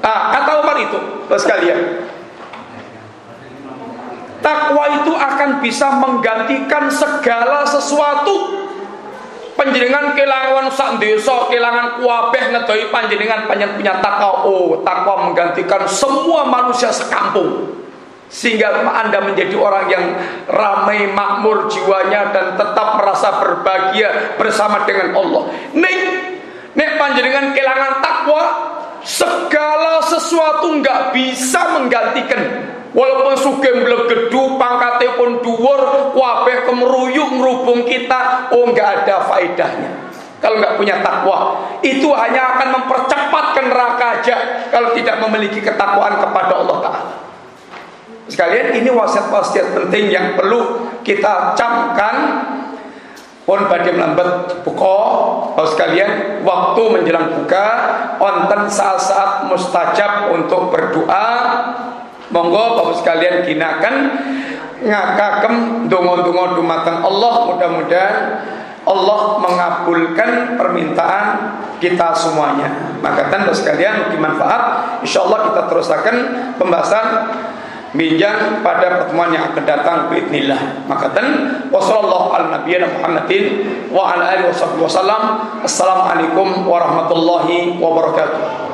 Ah, kata Umar itu, sekalian. Takwa itu akan bisa menggantikan segala sesuatu. Panjenengan kelangan sak desa, kelangan kuabeh ngedoi panjenengan panjenengan punya takwa. Oh, takwa menggantikan semua manusia sekampung. Sehingga Anda menjadi orang yang ramai makmur jiwanya dan tetap merasa berbahagia bersama dengan Allah. Nek nek panjenengan kelangan takwa, segala sesuatu nggak bisa menggantikan Walaupun sugeng blegedu pangkate pun dhuwur, kabeh kemeruyuk ngrubung kita, oh enggak ada faedahnya. Kalau enggak punya takwa, itu hanya akan mempercepat ke neraka aja kalau tidak memiliki ketakwaan kepada Allah Taala. Sekalian ini wasiat-wasiat penting yang perlu kita camkan pun pada melambat buka Bapak sekalian waktu menjelang buka Onten saat-saat mustajab untuk berdoa Monggo Bapak sekalian ginakan Ngakakem dungo-dungo dumateng Allah Mudah-mudahan Allah mengabulkan permintaan kita semuanya. Maka tanpa sekalian dimanfaat, insya Allah kita teruskan pembahasan minjang pada pertemuan yang akan datang biidznillah. Maka tan wasallallahu ala nabiyina Muhammadin wa ala alihi wasallam. Assalamualaikum warahmatullahi wabarakatuh.